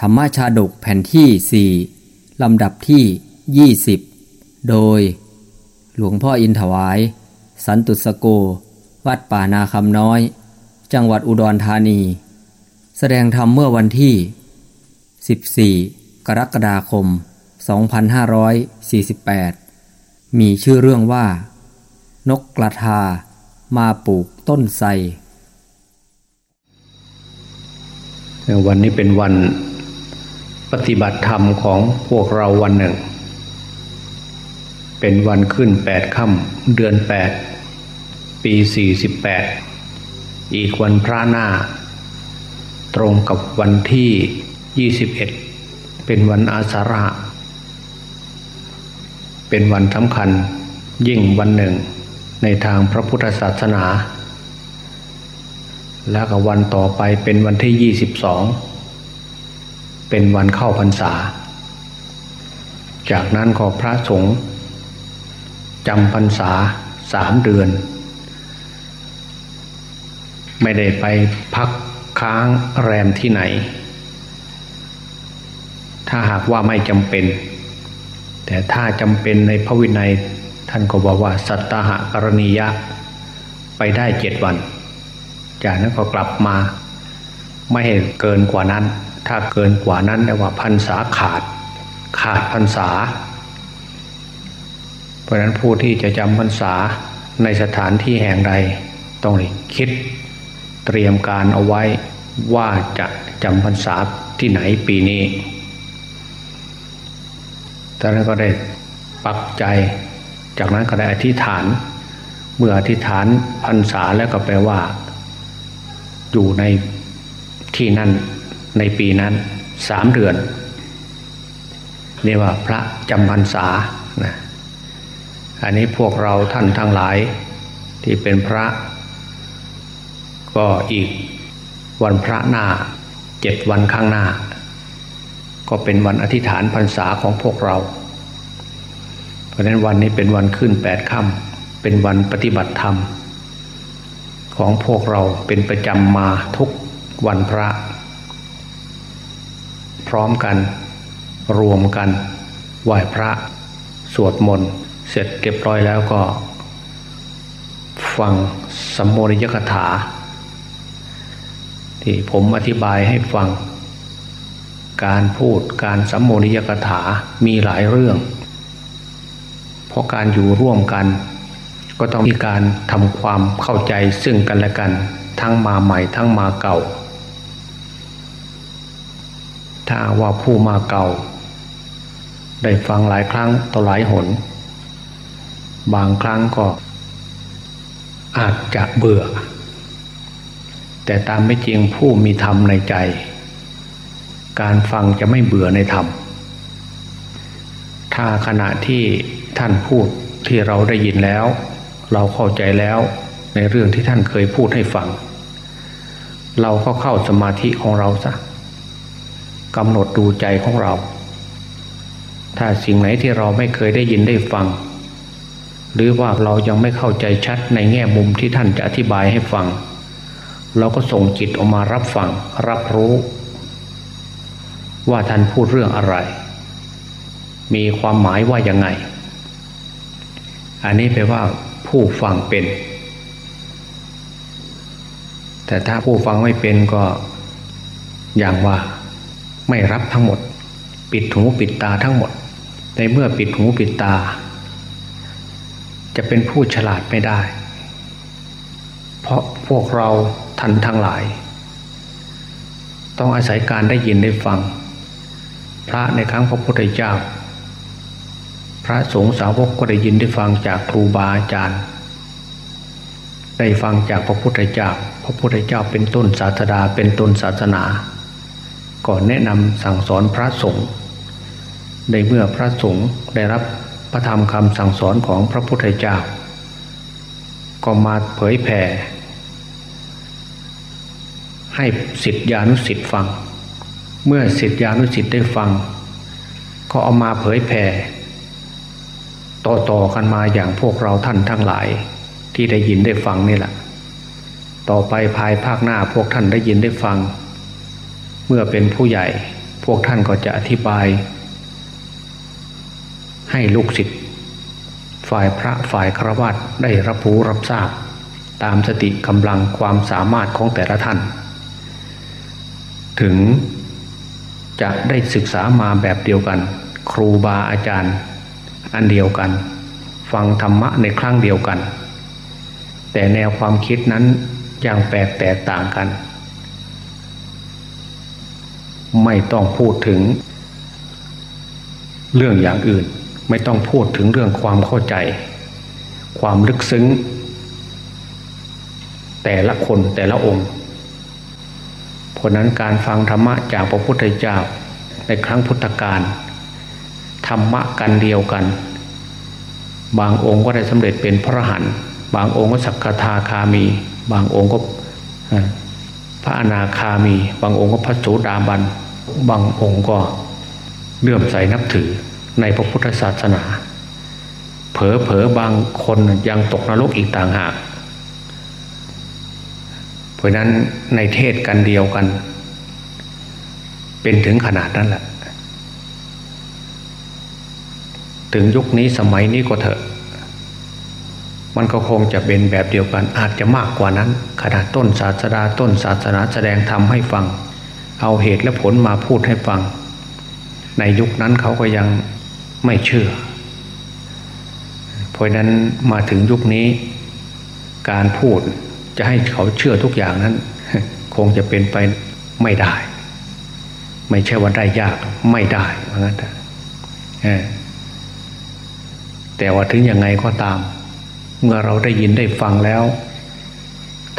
ธรรมชาดกแผ่นที่สี่ลำดับที่ 20 โดย หลวงพ่ออินถวาย สันตุสโก วัดป่านาคำน้อย จังหวัดอุดรธานี แสดงธรรมเมื่อวันที่ 14 กรกฎาคม 2548 มีชื่อเรื่องว่า นกกระทา มาปลูกต้นไทรวันนี้เป็นวัน ปฏิบัติธรรมของพวกเราวันหนึ่ง เป็นวันขึ้นแปดค่ำเดือนแปดปีสี่สิบแปดอีกวันพระหน้า ตรงกับวันที่ยี่สิบเอ็ดเป็นวันอาสาฬะเป็นวันสำคัญยิ่งวันหนึ่งในทางพระพุทธศาสนา แล้วก็วันต่อไปเป็นวันที่ยี่สิบสอง เป็นวันเข้าพรรษา จากนั้นก็พระสงฆ์จำพรรษาสามเดือน ไม่ได้ไปพักค้างแรมที่ไหน ถ้าหากว่าไม่จำเป็น แต่ถ้าจำเป็นในพระวินัย ท่านก็บอกว่าสัตตหกรณียะ ไปได้เจ็ดวัน จากนั้นก็กลับมา ไม่ให้เกินกว่านั้น ถ้าเกินกว่านั้นเรียกว่าพันษาขาด ขาดพันษา เพราะนั้นผู้ที่จะจำพันษาในสถานที่แห่งใดต้องคิดเตรียมการเอาไว้ว่าจะจำพรรษาที่ไหนปีนี้จากนั้นก็ได้ปักใจ จากนั้นก็ได้อธิษฐาน เมื่ออธิษฐานพรรษาแล้วก็แปลว่า อยู่ในที่นั่น ในปีนั้นสามเดือนเรียกว่าพระจำพรรษานะอันนี้พวกเราท่านทั้งหลายที่เป็นพระ ก็อีกวันพระหน้าเจ็ดวันข้างหน้า ก็เป็นวันอธิษฐานพรรษาของพวกเรา เพราะนั้นวันนี้เป็นวันขึ้นแปดค่ำเป็นวันปฏิบัติธรรม ของพวกเราเป็นประจำมาทุกวันพระ พร้อมกัน รวมกันไหว้พระสวดมนต์เสร็จเรียบร้อยแล้วก็ ฟังสัมโมนิยกถา ที่ผมอธิบายให้ฟัง การพูดการสัมโมนิยกถามีหลายเรื่อง เพราะการอยู่ร่วมกัน ก็ต้องมีการทำความเข้าใจซึ่งกันและกัน ทั้งมาใหม่ทั้งมาเก่า ถ้าว่าผู้มาเก่า ได้ฟังหลายครั้งต่อหลายหน บางครั้งก็อาจจะเบื่อ แต่ตามไม่จริงผู้มีธรรมในใจ การฟังจะไม่เบื่อในธรรม ถ้าขณะที่ท่านพูดที่เราได้ยินแล้ว เราเข้าใจแล้วในเรื่องที่ท่านเคยพูดให้ฟัง เราก็เข้าสมาธิของเราซะ กำหนดดูใจของเรา ถ้าสิ่งไหนที่เราไม่เคยได้ยินได้ฟัง หรือว่าเรายังไม่เข้าใจชัดในแง่มุมที่ท่านจะอธิบายให้ฟัง เราก็ส่งจิตออกมารับฟัง รับรู้ ว่าท่านพูดเรื่องอะไร มีความหมายว่ายังไง อันนี้แปลว่าผู้ฟังเป็น แต่ถ้าผู้ฟังไม่เป็นก็อย่างว่า ไม่รับทั้งหมด ปิดหูปิดตาทั้งหมด ในเมื่อปิดหูปิดตา จะเป็นผู้ฉลาดไม่ได้ เพราะพวกเราทันทั้งหลาย ต้องอาศัยการได้ยินได้ฟัง พระในครั้งพระพุทธเจ้า พระสงฆ์สาวกก็ได้ยินได้ฟังจากครูบาอาจารย์ได้ฟังจากพระพุทธเจ้า พระพุทธเจ้าเป็นต้นศาสดา เป็นต้นศาสนา ก่อนแนะนำสั่งสอนพระสงฆ์ในเมื่อพระสงฆ์ได้รับพระธรรมคำสั่งสอนของพระพุทธเจ้า ก็มาเผยแผ่ ให้สิทธิานุสิทธิ์ฟัง เมื่อสิทธิานุสิทธิ์ได้ฟัง ก็เอามาเผยแผ่ ต่อๆกันมาอย่างพวกเราท่านทั้งหลายที่ได้ยินได้ฟังนี่แหละ ต่อไปภายภาคหน้าพวกท่านได้ยินได้ฟัง เมื่อเป็นผู้ใหญ่ พวกท่านก็จะอธิบาย ให้ลูกศิษย์ฝ่ายพระฝ่ายครวัตได้รับรู้รับทราบ ตามสติกำลังความสามารถของแต่ละท่าน ถึงจะได้ศึกษามาแบบเดียวกัน ครูบาอาจารย์ อันเดียวกัน ฟังธรรมะในครั้งเดียวกัน แต่แนวความคิดนั้นยังแปลกแตกต่างกัน ไม่ต้องพูดถึง เรื่องอย่างอื่น ไม่ต้องพูดถึงเรื่องความเข้าใจ ความลึกซึ้ง แต่ละคนแต่ละองค์เพราะนั้นการฟังธรรมะจากพระพุทธเจ้าในครั้งพุทธกาลธรรมะกันเดียวกัน บางองค์ก็ได้สำเร็จเป็นพระหันบางองค์ก็สักทาคามี บางองค์ก็ พระอนาคามี บางองค์ก็พระโสดาบัน บางองค์ก็เลื่อมใสนับถือในพระพุทธศาสนา เผลอเผลอบางคนยังตกนรกอีกต่างหาก เพราะนั้นในเทศกันเดียวกัน เป็นถึงขนาดนั้นแหละ ถึงยุคนี้สมัยนี้ก็เถอะ มันก็คงจะเป็นแบบเดียวกันอาจจะมากกว่านั้นขนาดต้นศาสดาต้นศาสนาแสดงธรรมให้ฟัง เอาเหตุและผลมาพูดให้ฟัง ในยุคนั้นเขาก็ยังไม่เชื่อ เพราะนั้นมาถึงยุคนี้ การพูดจะให้เขาเชื่อทุกอย่างนั้น คงจะเป็นไปไม่ได้ ไม่ใช่ว่าได้ยากไม่ได้เพราะงั้นแต่ว่าถึงยังไงก็ตาม เมื่อเราได้ยินได้ฟังแล้ว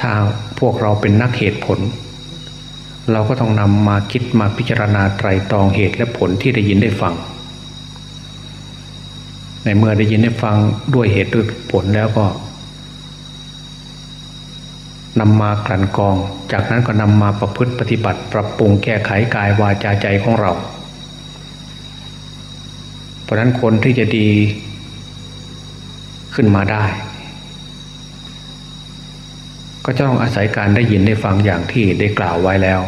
ถ้าพวกเราเป็นนักเหตุผล เราก็ต้องนำมาคิดมาพิจารณาไตรตรองเหตุและผลที่ได้ยินได้ฟัง ในเมื่อได้ยินได้ฟังด้วยเหตุด้วยผลแล้วก็นำมากลั่นกรอง จากนั้นก็นำมาประพฤติปฏิบัติ ปรับปรุงแก้ไขกายวาจาใจของเรา เพราะนั้นคนที่จะดีขึ้นมาได้ ก็จะต้องอาศัยการได้ยินได้ฟังอย่างที่ได้กล่าวไว้แล้ว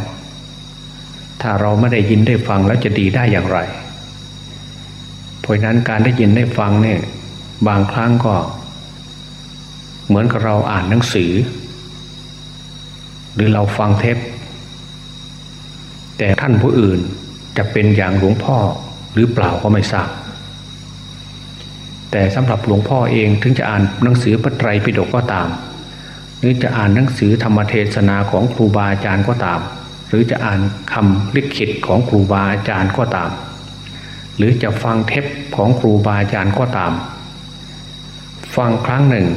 ถ้าเราไม่ได้ยินได้ฟังแล้วจะดีได้อย่างไร เพราะนั้นการได้ยินได้ฟังเนี่ยบางครั้งก็ เหมือนกับเราอ่านหนังสือ หรือเราฟังเทปแต่ท่านผู้อื่นจะเป็นอย่างหลวงพ่อหรือเปล่าก็ไม่ทราบแต่สำหรับหลวงพ่อเองถึงจะอ่านหนังสือพระไตรปิฎกก็ตาม หรือจะอ่านหนังสือธรรมเทศนาของครูบาอาจารย์ก็ตาม หรือจะอ่านคำลิขิตของครูบาอาจารย์ก็ตาม หรือจะฟังเทปของครูบาอาจารย์ก็ตาม ฟังครั้งหนึ่ง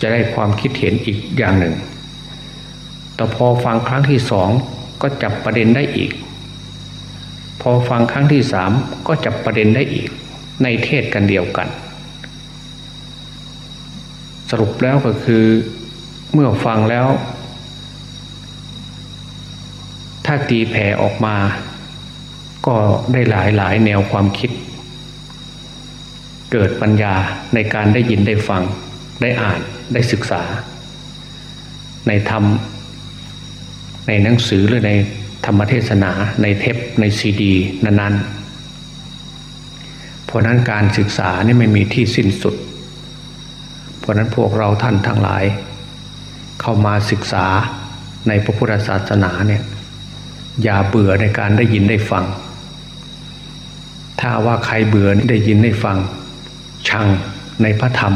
จะได้ความคิดเห็นอีกอย่างหนึ่ง แต่พอฟังครั้งที่สองก็จับประเด็นได้อีก พอฟังครั้งที่สามก็จับประเด็นได้อีก ในเทศกันเดียวกัน สรุปแล้วก็คือ เมื่อฟังแล้ว ถ้าตีแผ่ออกมา ก็ได้หลายหลายแนวความคิด เกิดปัญญาในการได้ยินได้ฟังได้อ่านได้ศึกษา ในธรรม ในหนังสือหรือในธรรมเทศนาในเทปในซีดี นั้นๆ เพราะนั้นการศึกษานี่ไม่มีที่สิ้นสุด เพราะนั้นพวกเราท่านทั้งหลาย เข้ามาศึกษาในพระพุทธศาสนาเนี่ยอย่าเบื่อในการได้ยินได้ฟัง ถ้าว่าใครเบื่อได้ยินได้ฟัง ชังในพระธรรม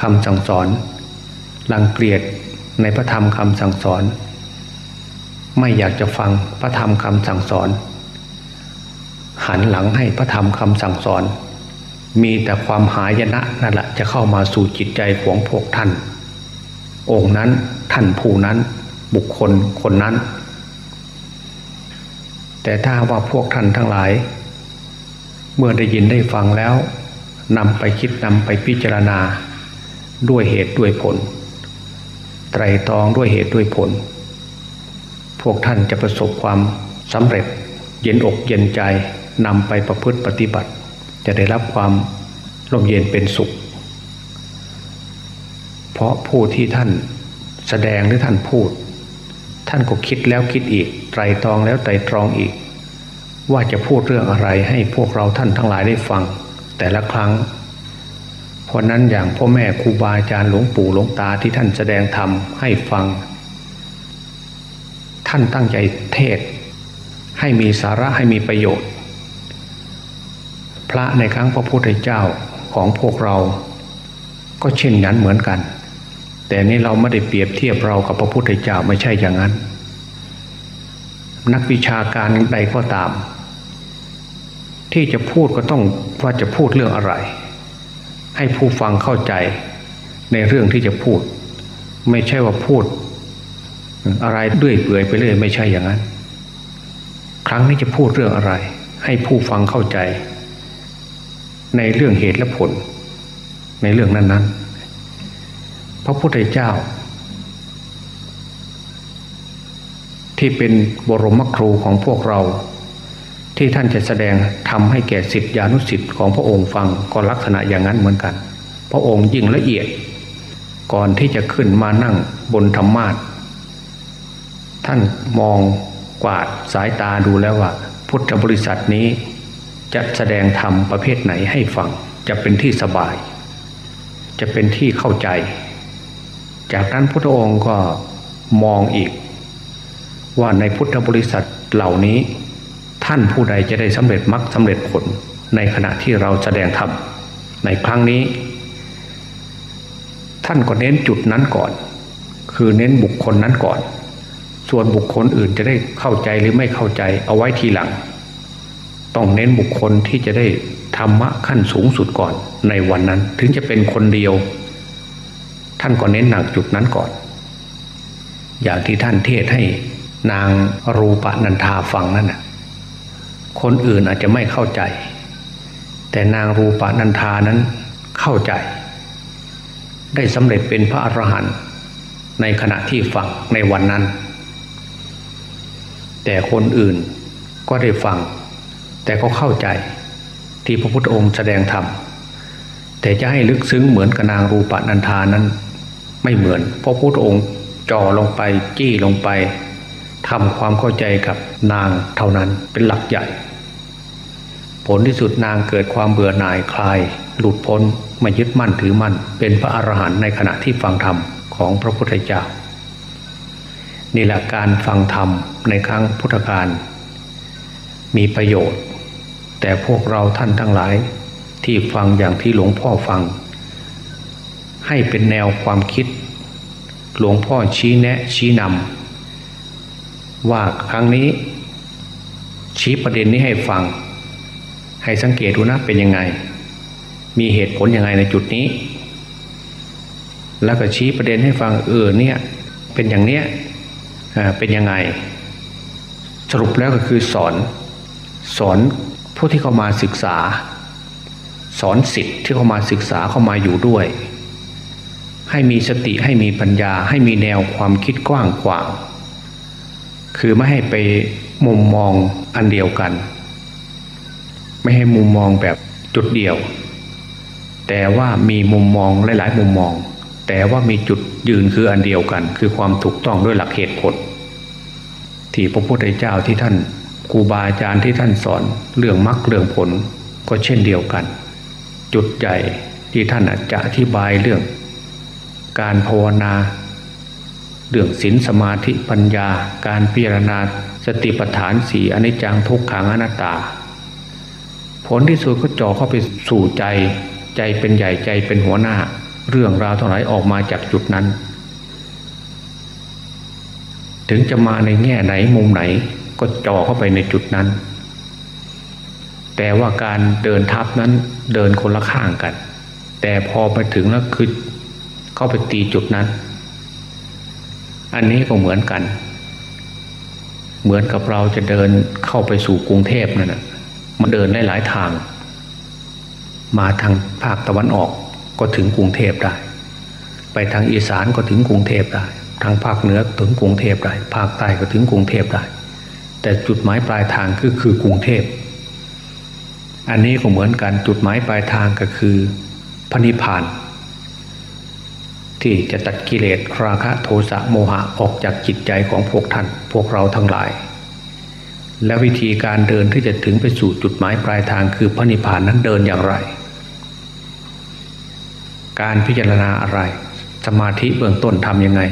คำสั่งสอนรังเกียจในพระธรรมคำสั่งสอน ไม่อยากจะฟังพระธรรมคำสั่งสอน หันหลังให้พระธรรมคำสั่งสอน มีแต่ความหายนะนั่นแหละจะเข้ามาสู่จิตใจของพวกท่าน องค์นั้นท่านผู้นั้นบุคคลคนนั้น แต่ถ้าว่าพวกท่านทั้งหลาย เมื่อได้ยินได้ฟังแล้วนำไปคิดนำไปพิจารณา ด้วยเหตุด้วยผล ไตรตรองด้วยเหตุด้วยผล พวกท่านจะประสบความสำเร็จเย็นอกเย็นใจนำไปประพฤติปฏิบัติ จะได้รับความร่มเย็นเป็นสุข เพราะผู้ที่ท่านแสดงหรือท่านพูด ท่านก็คิดแล้วคิดอีก ไตรตรองแล้วไตรตรองอีก ว่าจะพูดเรื่องอะไรให้พวกเราท่านทั้งหลายได้ฟัง แต่ละครั้ง เพราะนั้นอย่างพ่อแม่ครูบาอาจารย์หลวงปู่หลวงตาที่ท่านแสดงธรรมให้ฟัง ท่านตั้งใจเทศ ให้มีสาระให้มีประโยชน์ พระในครั้งพระพุทธเจ้าของพวกเราก็เช่นนั้นเหมือนกัน แต่นี้เราไม่ได้เปรียบเทียบเรากับพระพุทธเจ้าไม่ใช่อย่างนั้น นักวิชาการใดก็ตาม ที่จะพูดก็ต้องว่าจะพูดเรื่องอะไร ให้ผู้ฟังเข้าใจในเรื่องที่จะพูด ไม่ใช่ว่าพูด อะไรด้วยเปื่อยไปเรื่อยไม่ใช่อย่างนั้น ครั้งนี้จะพูดเรื่องอะไร ให้ผู้ฟังเข้าใจ ในเรื่องเหตุและผล ในเรื่องนั้นๆ พระพุทธเจ้า ที่เป็นบรมครูของพวกเรา ที่ท่านจะแสดงทำให้แก่สิทธิานุสิทธิ์ของพระองค์ฟังก็ลักษณะอย่างนั้นเหมือนกัน พระองค์ยิ่งละเอียด ก่อนที่จะขึ้นมานั่งบนธรรมาทท่านมองกวาดสายตาดูแล้วว่า พุทธบริษัทนี้จะแสดงธรรมประเภทไหนให้ฟัง จะเป็นที่สบาย จะเป็นที่เข้าใจ จากนั้นพุทธองค์ก็มองอีก ว่าในพุทธบริษัทเหล่านี้ ท่านผู้ใดจะได้สำเร็จมรรคสำเร็จผลในขณะที่เราแสดงธรรมในครั้งนี้ ท่านก็เน้นจุดนั้นก่อน คือเน้นบุคคลนั้นก่อน ส่วนบุคคลอื่นจะได้เข้าใจหรือไม่เข้าใจเอาไว้ทีหลัง ต้องเน้นบุคคลที่จะได้ธรรมะขั้นสูงสุดก่อนในวันนั้น ถึงจะเป็นคนเดียว ท่านก็เน้นหนักจุดนั้นก่อน อย่างที่ท่านเทศให้นางรูปนันทาฟังนั่นน่ะคนอื่นอาจจะไม่เข้าใจ แต่นางรูปนันทานั้นเข้าใจ ได้สำเร็จเป็นพระอรหันต์ในขณะที่ฟังในวันนั้น แต่คนอื่นก็ได้ฟัง แต่ก็เข้าใจที่พระพุทธองค์แสดงธรรมแต่จะให้ลึกซึ้งเหมือนกับนางรูปนันทานั้น ไม่เหมือน เพราะพระพุทธองค์จ่อลงไปจี้ลงไปทำความเข้าใจกับนางเท่านั้นเป็นหลักใหญ่ ผลที่สุดนางเกิดความเบื่อหน่ายคลาย หลุดพ้นไม่ยึดมั่นถือมั่น เป็นพระอรหันต์ในขณะที่ฟังธรรมของพระพุทธเจ้านี่แหละการฟังธรรมในครั้งพุทธกาลมีประโยชน์ แต่พวกเราท่านทั้งหลายที่ฟังอย่างที่หลวงพ่อฟัง ให้เป็นแนวความคิด หลวงพ่อชี้แนะชี้นำว่าครั้งนี้ ชี้ประเด็นนี้ให้ฟัง ให้สังเกตดูนะเป็นยังไง มีเหตุผลยังไงในจุดนี้ แล้วก็ชี้ประเด็นให้ฟังเออเนี่ยเป็นอย่างเนี้ยเป็นยังไง สรุปแล้วก็คือสอนสอนผู้ที่เข้ามาศึกษา สอนสิทธิ์ที่เข้ามาศึกษาเข้ามาอยู่ด้วย ให้มีสติให้มีปัญญา ให้มีแนวความคิดกว้างขวาง คือไม่ให้ไปมุมมองอันเดียวกัน ไม่ให้มุมมองแบบจุดเดียว แต่ว่ามีมุมมองหลาย ๆ มุมมอง แต่ว่ามีจุดยืนคืออันเดียวกัน คือความถูกต้องด้วยหลักเหตุผล ที่พระพุทธเจ้าที่ท่านครูบาอาจารย์ที่ท่านสอนเรื่องมรรคเรื่องผลก็เช่นเดียวกัน จุดใหญ่ที่ท่านจะอธิบายเรื่อง การภาวนาเรื่องศีลสมาธิปัญญา การพิจารณาสติปัฏฐานสีอนิจจังทุกขังอนัตตา ผลที่สุดก็จ่อเข้าไปสู่ใจใจเป็นใหญ่ใจเป็นหัวหน้า เรื่องราวเทั้งหลายออกมาจากจุดนั้น ถึงจะมาในแง่ไหนมุมไหนก็จ่อเข้าไปในจุดนั้น แต่ว่าการเดินทับนั้นเดินคนละข้างกัน แต่พอไปถึงแล้วคือ เข้าไปตีจุดนั้น อันนี้ก็เหมือนกัน เหมือนกับเราจะเดินเข้าไปสู่กรุงเทพนั่นนะมันเดินได้หลายทาง มาทางภาคตะวันออกก็ถึงกรุงเทพได้ ไปทางอีสานก็ถึงกรุงเทพได้ ทางภาคเหนือถึงกรุงเทพได้ ภาคใต้ก็ถึงกรุงเทพได้ แต่จุดหมายปลายทางคือคือกรุงเทพอันนี้ก็เหมือนกันจุดหมายปลายทางก็คือพระนิพพาน ที่จะตัดกิเลสราคะโทสะโมหะออกจากจิตใจของพวกท่านพวกเราทั้งหลาย และวิธีการเดินที่จะถึงไปสู่จุดหมายปลายทางคือพระนิพพานนั้นเดินอย่างไร การพิจารณาอะไร สมาธิเบื้องต้นทำยังไง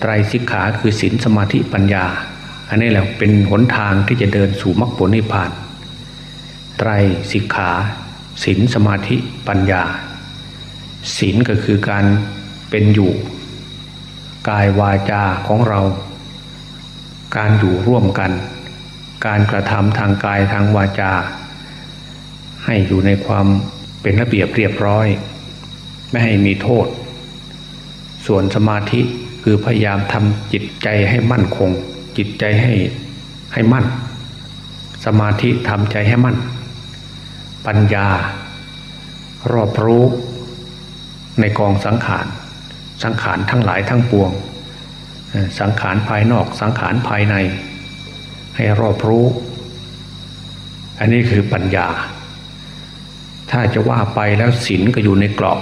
ไตรสิกขาคือศีลสมาธิปัญญา อันนี้แหละเป็นหนทางที่จะเดินสู่มรรคผลนิพพาน ไตรสิกขาศีลสมาธิปัญญา ศีลก็คือการเป็นอยู่ กายวาจาของเรา การอยู่ร่วมกัน การกระทำทางกายทางวาจา ให้อยู่ในความเป็นระเบียบเรียบร้อย ไม่ให้มีโทษ ส่วนสมาธิคือพยายามทำจิตใจให้มั่นคง จิตใจให้ให้มั่น สมาธิทำใจให้มั่น ปัญญารอบรู้ ในกองสังขาร สังขารทั้งหลายทั้งปวง สังขารภายนอกสังขารภายใน ให้รอบรู้ อันนี้คือปัญญา ถ้าจะว่าไปแล้วศีลก็อยู่ในกรอบ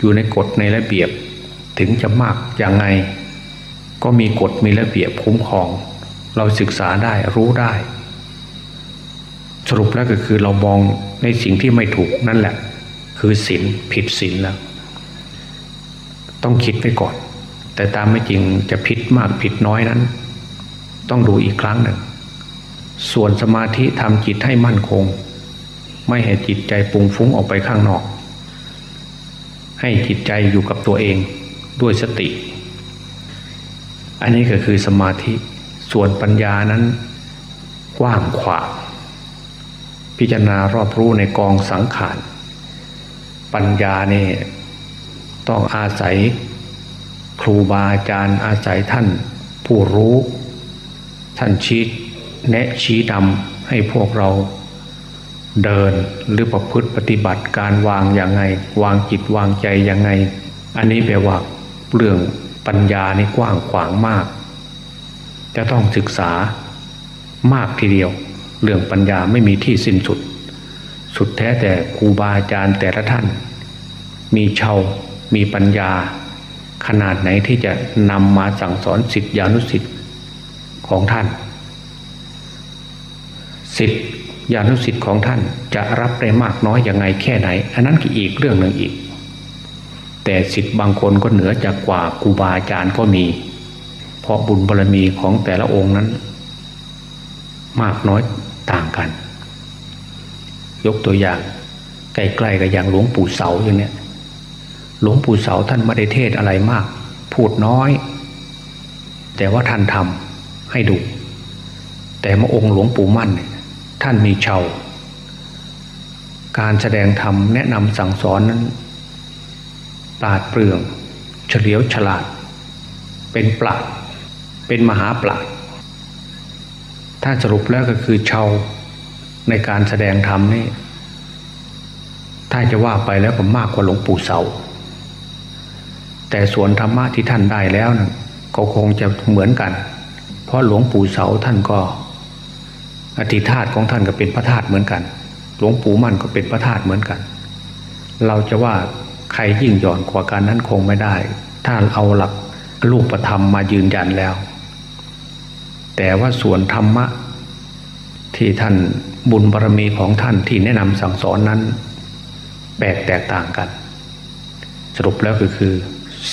อยู่ในกฎในระเบียบ ถึงจะมากอย่างไง ก็มีกฎมีระเบียบคุ้มครอง เราศึกษาได้รู้ได้ สรุปแล้วก็คือเรามองในสิ่งที่ไม่ถูกนั่นแหละ คือศีลผิดศีลแล้ว ต้องคิดไว้ก่อน แต่ตามไม่จริงจะผิดมากผิดน้อยนั้น ต้องดูอีกครั้งหนึ่ง ส่วนสมาธิทำจิตให้มั่นคง ไม่ให้จิตใจปุงฟุ้งออกไปข้างนอก ให้จิตใจอยู่กับตัวเองด้วยสติ อันนี้ก็คือสมาธิส่วนปัญญานั้นกว้างขวางพิจารณารอบรู้ในกองสังขาร ปัญญาเนี่ยต้องอาศัยครูบาอาจารย์อาศัยท่านผู้รู้ ท่านชี้แนะชี้นำให้พวกเราเดินหรือประพฤติปฏิบัติการวางอย่างไง วางจิตวางใจอย่างไง อันนี้แปลว่าเรื่องปัญญานี่กว้างขวางมาก จะต้องศึกษามากทีเดียว เรื่องปัญญาไม่มีที่สิ้นสุด สุดแท้แต่ครูบาอาจารย์แต่ละท่าน มีเชามีปัญญา ขนาดไหนที่จะนำมาสั่งสอนสิทธิานุสิทธิ์ของท่าน สิทธิานุสิทธิ์ของท่านจะรับได้มากน้อยอย่างไงแค่ไหน อันนั้นก็อีกเรื่องหนึ่งอีก แต่สิทธิ์บางคนก็เหนือจากกว่าครูบาอาจารย์ก็มี เพราะบุญบารรมีของแต่ละองค์นั้น มากน้อยต่างกัน ยกตัวอย่างใกล้ๆกับอย่างหลวงปู่เสาอย่างเนี้ยหลวงปู่เสาท่านไม่ได้เทศอะไรมาก พูดน้อย แต่ว่าท่านทำให้ดู แต่มาองค์หลวงปู่มั่น ท่านมีเชาการแสดงธรรมแนะนำสั่งสอนนั้นปราดเปรื่องเฉลียวฉลาด เป็นปราดเป็นมหาปราดถ้าสรุปแล้วก็คือเชา ในการแสดงธรรมนี่ถ้าจะว่าไปแล้วก็มากกว่าหลวงปู่เสา แต่ส่วนธรรมะที่ท่านได้แล้วนะก็คงจะเหมือนกัน เพราะหลวงปู่เสาท่านก็ อธิธาตของท่านก็เป็นพระธาตุเหมือนกัน หลวงปู่มั่นก็เป็นพระธาตุเหมือนกัน เราจะว่าใครยิ่งหย่อนกว่าการนั้นคงไม่ได้ ถ้าเอาหลักลูกประธรรมมายืนยันแล้ว แต่ว่าส่วนธรรมะที่ท่าน บุญบารรมีของท่านที่แนะนำสั่งสอนนั้น แปลกแตกต่างกัน สรุปแล้วก็คือ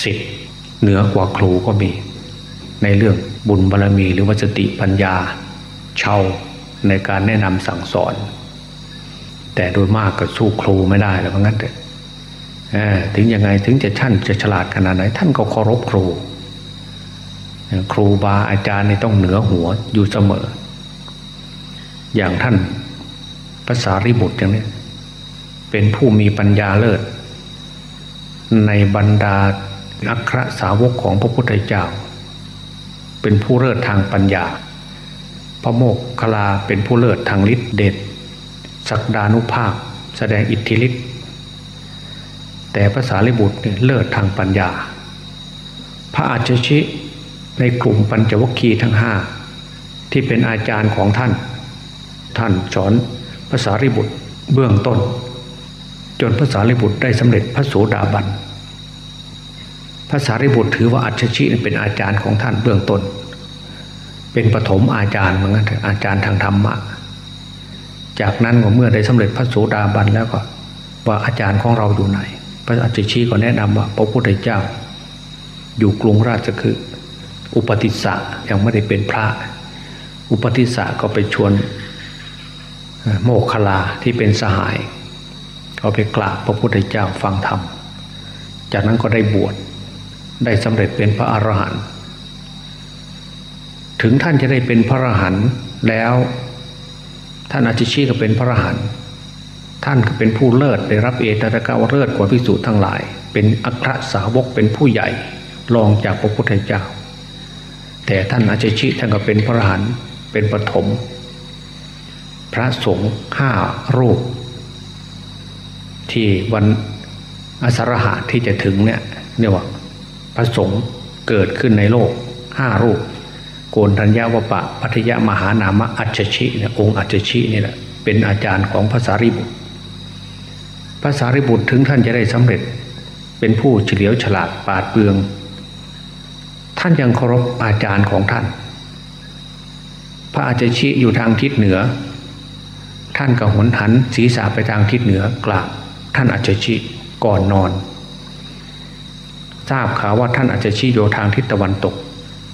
สิทธิ์เหนือกว่าครูก็มี ในเรื่องบุญบารรมีหรือวัสติปัญญาเช่าในการแนะนำสั่งสอน แต่โดยมากก็สู้ครูไม่ได้แล้วเพราะงั้นเถอะถึงยังไงถึงจะท่านจะฉลาดขนาดไหน ท่านก็เคารพครู ครูบาอาจารย์นี่ต้องเหนือหัวอยู่เสมอ อย่างท่าน ภาษาริบุตรอย่างนี้เป็นผู้มีปัญญาเลิศ ในบรรดาอัครสาวกของพระพุทธเจ้า เป็นผู้เลิศทางปัญญา พระโมกขลาเป็นผู้เลิศทางฤทธิเดชศักดานุภาพแสดงอิทธิฤทธิ์แต่ภาษาลิบุตรเนี่ยเลิศทางปัญญา พระอาจชิในกลุ่มปัญจวัคคีย์ทั้งห้าที่เป็นอาจารย์ของท่าน ท่านสอน ภาษาริบุตรเบื้องต้น จนภาษาริบุตรได้สำเร็จพระโสดาบันภาษาริบุตรถือว่าอัจฉริเป็นอาจารย์ของท่านเบื้องต้น เป็นปฐมอาจารย์เหมือนกันอาจารย์ทางธรรมะ จากนั้นก็เมื่อได้สำเร็จพระโสดาบันแล้วก็ว่าอาจารย์ของเราอยู่ไหน พระอาจารย์ก็แนะนำว่าพระพุทธเจ้า อยู่กรุงราชคืออุปติสสะยังไม่ได้เป็นพระ อุปติสสะก็ไปชวน โมกขลาที่เป็นสหาย เขาไปกราบพระพุทธเจ้าฟังธรรม จากนั้นก็ได้บวชได้สำเร็จเป็นพระอรหันต์ถึงท่านจะได้เป็นพระอรหันต์แล้วท่านอาชิชีก็เป็นพระอรหันต์ท่านก็เป็นผู้เลิศได้รับเอตตะกาวเลิศกว่าพิสูจน์ทั้งหลาย เป็นอัครสาวกเป็นผู้ใหญ่รองจากพระพุทธเจ้า แต่ท่านอาชิชีท่านก็เป็นพระอรหันต์เป็นปฐม พระสงฆ์ห้ารูป ที่วันอสรหะที่จะถึงเนี่ยเนี่ยว่าพระสงฆ์เกิดขึ้นในโลกห้ารูป โกนทัญญาวปะพัทยมหานามะอัจฉิเนี่ยองค์อัจฉินี่แหละเป็นอาจารย์ของภาษาริบุตรภาษาริบุตรถึงท่านจะได้สำเร็จเป็นผู้เฉลียวฉลาดปาดเปลือง ท่านยังเคารพอาจารย์ของท่าน พระอัจฉชิอยู่ทางทิศเหนือ ท่านก็หนหันศีรษะไปทางทิศเหนือกราบท่านอัจชิก่อนนอน ทราบข่าวว่าท่านอาจจะชี้โยทางทิศตะวันตก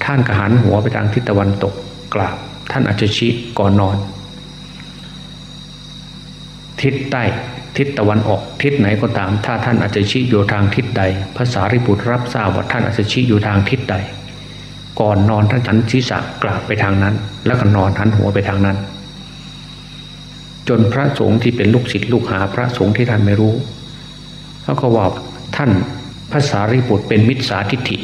ท่านกระหันหัวไปทางทิศตะวันตกกราบท่านอาจจะชี้ก่อนนอน ทิศใต้ทิศตะวันออกทิศไหนก็ตาม ถ้าท่านอาจจะชี้โยทางทิศใดภาษาริบุตรรับทราบว่าท่านอาจจะชี้อยู่ทางทิศใด ก่อนนอนท่านหันศีรษะกราบไปทางนั้น แล้วก็นอนหันหัวไปทางนั้น จนพระสงฆ์ที่เป็นลูกศิษย์ลูกหาพระสงฆ์ที่ท่านไม่รู้เขาก็ว่าท่านภาษาริบุตรเป็นมิจฉาทิฏฐิ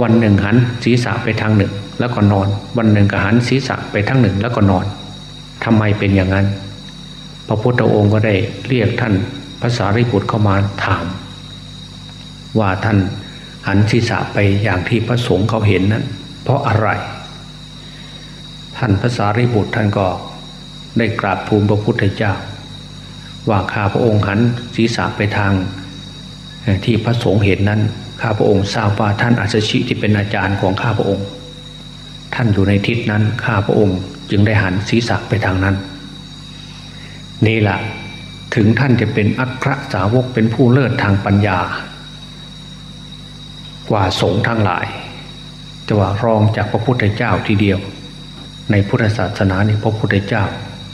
วันหนึ่งหันศีรษะไปทางหนึ่ง แล้วก็นอน วันหนึ่งก็หันศีรษะไปทางหนึ่งแล้วก็นอนทำไมเป็นอย่างนั้น พระพุทธองค์ก็ได้เรียกท่านภาษาริบุตรเข้ามาถาม ว่าท่านหันศีรษะไปอย่างที่พระสงฆ์เขาเห็นนั้น เพราะอะไร ท่านภาษาริบุตรท่านก็ ได้กราบทูลพระพุทธเจ้า ว่าข้าพระองค์หันศีรษะไปทางที่พระสงฆ์เห็นนั้นข้าพระองค์ทราบว่าท่านอัศชิที่เป็นอาจารย์ของข้าพระองค์ ท่านอยู่ในทิศนั้นข้าพระองค์จึงได้หันศีรษะไปทางนั้น นี่แหละถึงท่านจะเป็นอัครสาวกเป็นผู้เลิศทางปัญญา กว่าสงฆ์ทั้งหลายจะว่ารองจากพระพุทธเจ้าทีเดียว ในพุทธศาสนาในพระพุทธเจ้า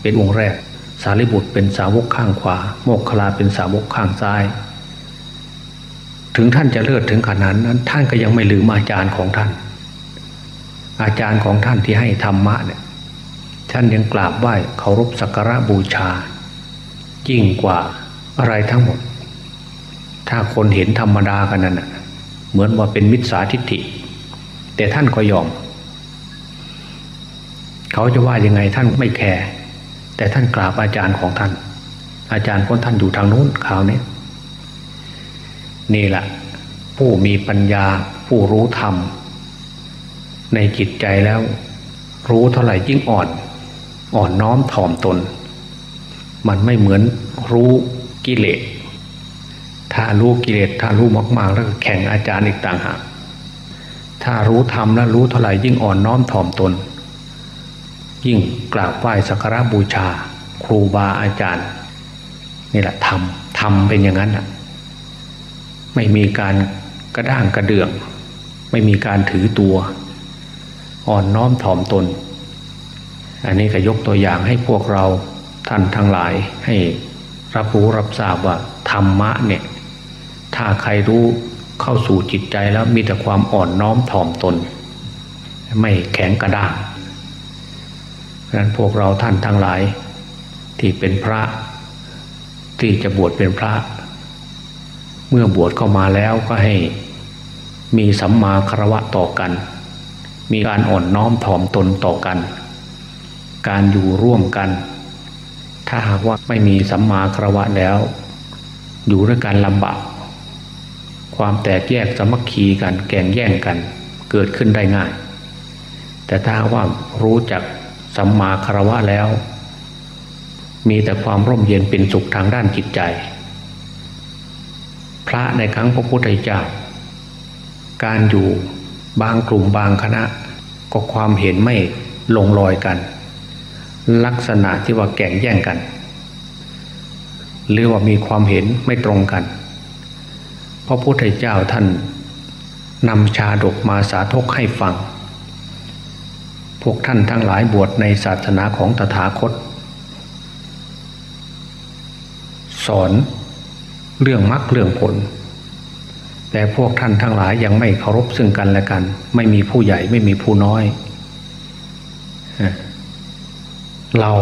เป็นองค์แรก สารีบุตรเป็นสาวกข้างขวา โมกขลาเป็นสาวกข้างซ้าย ถึงท่านจะเลิศถึงขนาดนั้น ท่านก็ยังไม่ลืมอาจารย์ของท่าน อาจารย์ของท่านที่ให้ธรรมะเนี่ยท่านยังกราบไหว้เคารพสักการะบูชา ยิ่งกว่าอะไรทั้งหมด ถ้าคนเห็นธรรมดากันนั่นเหมือนว่าเป็นมิจฉาทิฏฐิ แต่ท่านก็ยอม เขาจะว่ายังไงท่านไม่แคร์ แต่ท่านกราบอาจารย์ของท่าน อาจารย์ของท่านอยู่ทางโน้นข่าวนี้นี่แหละผู้มีปัญญาผู้รู้ธรรม ในจิตใจแล้ว รู้เท่าไหร่ยิ่งอ่อน อ่อนน้อมถ่อมตน มันไม่เหมือนรู้กิเลสถ้ารู้กิเลสถ้ารู้มากๆแล้วก็แข่งอาจารย์อีกต่างหากถ้ารู้ธรรมแล้วรู้เท่าไหร่ยิ่งอ่อนน้อมถ่อมตน ยิ่งกราบไหว้สักการะบูชา ครูบาอาจารย์นี่แหละธรรมธรรมเป็นอย่างนั้นอะไม่มีการกระด้างกระเดื่อง ไม่มีการถือตัว อ่อนน้อมถ่อมตน อันนี้ก็ยกตัวอย่างให้พวกเราท่านทั้งหลายให้รับรู้รับทราบว่าธรรมะเนี่ย ถ้าใครรู้เข้าสู่จิตใจแล้วมีแต่ความอ่อนน้อมถ่อมตน ไม่แข็งกระด้าง นั้นพวกเราท่านทั้งหลาย ที่เป็นพระ ที่จะบวชเป็นพระ เมื่อบวชเข้ามาแล้วก็ให้ มีสัมมาคารวะต่อกัน มีการอ่อนน้อมถ่อมตนต่อกัน การอยู่ร่วมกัน ถ้าหากว่าไม่มีสัมมาคารวะแล้ว อยู่ด้วยกันลำบากความแตกแยกสมัคคีกันแก่งแย่งกันเกิดขึ้นได้ง่าย แต่ถ้าว่ารู้จัก สัมมาคารวะแล้ว มีแต่ความร่มเย็นเป็นสุขทางด้านจิตใจ พระในครั้งพระพุทธเจ้าการอยู่บางกลุ่มบางคณะ ก็ความเห็นไม่ลงรอยกัน ลักษณะที่ว่าแก่งแย่งกัน หรือว่ามีความเห็นไม่ตรงกันพระพุทธเจ้าท่านนำชาดกมาสาธกให้ฟัง วกท่านทั้งหลายบวชในศาสนาของตถาคต สอนเรื่องมรรคเรื่องผล แต่พวกท่านทั้งหลายยังไม่เคารพซึ่งกันและกัน ไม่มีผู้ใหญ่ไม่มีผู้น้อย เรา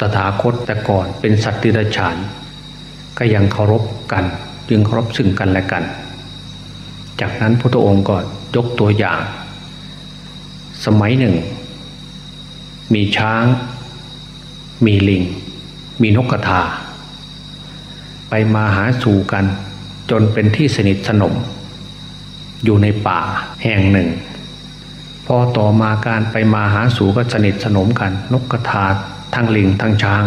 ตถาคตแต่ก่อนเป็นสัตว์ดิรฉาน ก็ยังเคารพกัน จึงเคารพซึ่งกันและกัน จากนั้นพระองค์ก็ยกตัวอย่าง สมัยหนึ่ง มีช้าง มีลิง มีนกกระทา ไปมาหาสู่กัน จนเป็นที่สนิทสนม อยู่ในป่าแห่งหนึ่ง พอต่อมาการไปมาหาสู่ก็สนิทสนมกัน นกกระทาทั้งลิงทั้งช้าง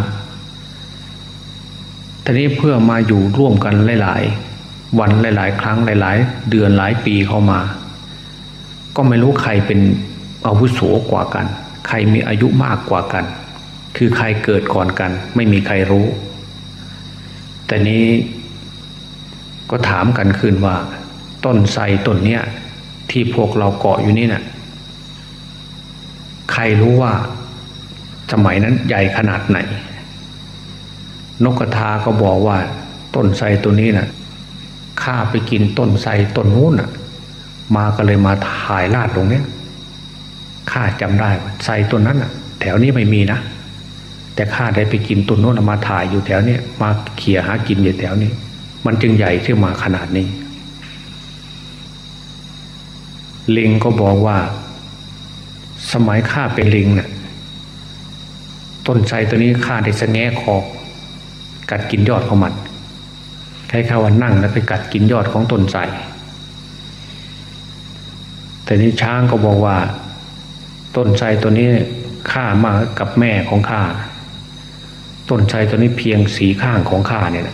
ทีนี้เพื่อมาอยู่ร่วมกันหลาย ๆ วันหลาย ๆ ครั้งหลาย ๆ เดือนหลายปีเข้ามา ก็ไม่รู้ใครเป็นอาวุโสกว่ากัน ใครมีอายุมากกว่ากัน คือใครเกิดก่อนกัน ไม่มีใครรู้ แต่นี้ก็ถามกันขึ้นว่า ต้นไทรต้นเนี้ยที่พวกเราเกาะอยู่นี่นะ่ะใครรู้ว่าสมัยนั้นใหญ่ขนาดไหน นกกระทาก็บอกว่า ต้นไทรตัวนี้นะ่ะข้าไปกินต้นไทรต้นนู้นน่ะ มาก็เลยมาถ่ายลาดตรงเนี้ย ข้าจำได้ไทรต้นนั้นน่ะ แถวนี้ไม่มีนะ แต่ข้าได้ไปกินต้นโน้นมาถ่ายอยู่แถวนี้มาเขี่ยหากินอยู่แถวนี้ มันจึงใหญ่ขึ้นมาขนาดนี้ ลิงก็บอกว่า สมัยข้าเป็นลิงนะ่ะต้นไทรตัวนี้ข้าได้สแงคอกัดกินยอดของมันใครข้าวันนั่งแล้วไปกัดกินยอดของต้นไทรแต่นี้ช้างก็บอกว่า ต้นไทรตัวนี้ข้ามากับแม่ของข้าต้นไทรตัวนี้เพียงสีข้างของข้าเนี่ย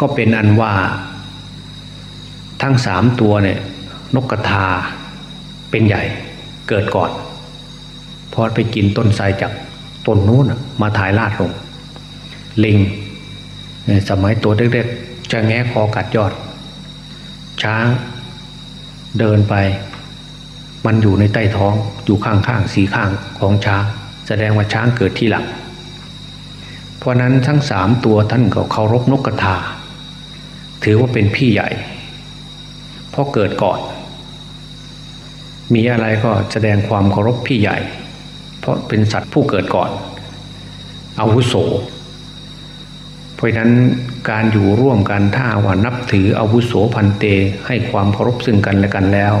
ก็เป็นอันว่า ทั้งสามตัวเนี่ยนกกระทาเป็นใหญ่เกิดก่อนพอไปกินต้นไทรจากต้นนู้นมาถ่ายลาดลง ลิงสมัยตัวเด็กๆจะแงะคอกัดยอด ช้างเดินไป มันอยู่ในใต้ท้องอยู่ข้างๆสีข้างของช้าง แสดงว่าช้างเกิดที่หลังเพราะนั้นทั้งสามตัวท่านก็เคารพนกกระทา ถือว่าเป็นพี่ใหญ่เพราะเกิดก่อน มีอะไรก็แสดงความเคารพพี่ใหญ่ เพราะเป็นสัตว์ผู้เกิดก่อนอาวุโสเพราะนั้นการอยู่ร่วมกันถ้าว่านับถืออาวุโสพันเตให้ความเคารพซึ่งกันและกันแล้ว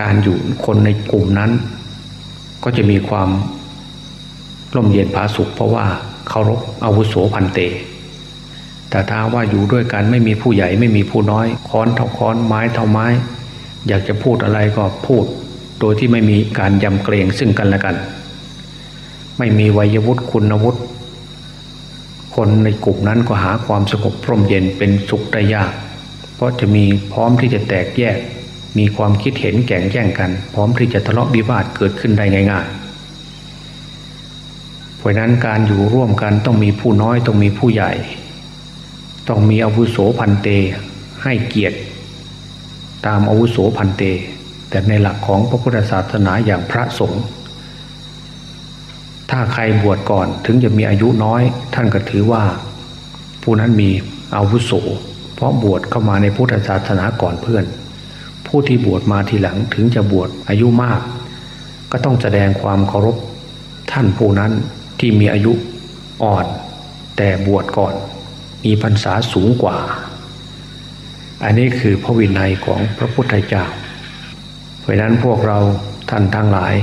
การอยู่คนในกลุ่มนั้น ก็จะมีความร่มเย็นผาสุขเพราะว่าเคารพอาวุโสพันเต แต่ถ้าว่าอยู่ด้วยกันไม่มีผู้ใหญ่ไม่มีผู้น้อยค้อนเท่าค้อนไม้เท่าไม้ อยากจะพูดอะไรก็พูด โดยที่ไม่มีการยำเกรงซึ่งกันและกัน ไม่มีวัยวุฒิคุณวุฒิคนในกลุ่มนั้นก็หาความสงบพร่มเย็นเป็นสุขได้ยาก เพราะจะมีพร้อมที่จะแตกแยก มีความคิดเห็นแก่งแย่งกัน พร้อมที่จะทะเลาะวิวาทเกิดขึ้นได้ง่ายๆเพราะนั้นการอยู่ร่วมกันต้องมีผู้น้อยต้องมีผู้ใหญ่ ต้องมีอาวุโสพันเต ให้เกียรติ ตามอาวุโสพันเต แต่ในหลักของพระพุทธศาสนาอย่างพระสงฆ์ถ้าใครบวชก่อนถึงจะมีอายุน้อย ท่านก็ถือว่า ผู้นั้นมีอาวุโส เพราะบวชเข้ามาในพุทธศาสนาก่อนเพื่อน ผู้ที่บวชมาทีหลังถึงจะบวชอายุมาก ก็ต้องแสดงความเคารพท่านผู้นั้นที่มีอายุอ่อน แต่บวชก่อน มีพรรษาสูงกว่า อันนี้คือพระวินัยของพระพุทธเจ้า เพราะนั้นพวกเราท่านทั้งหลาย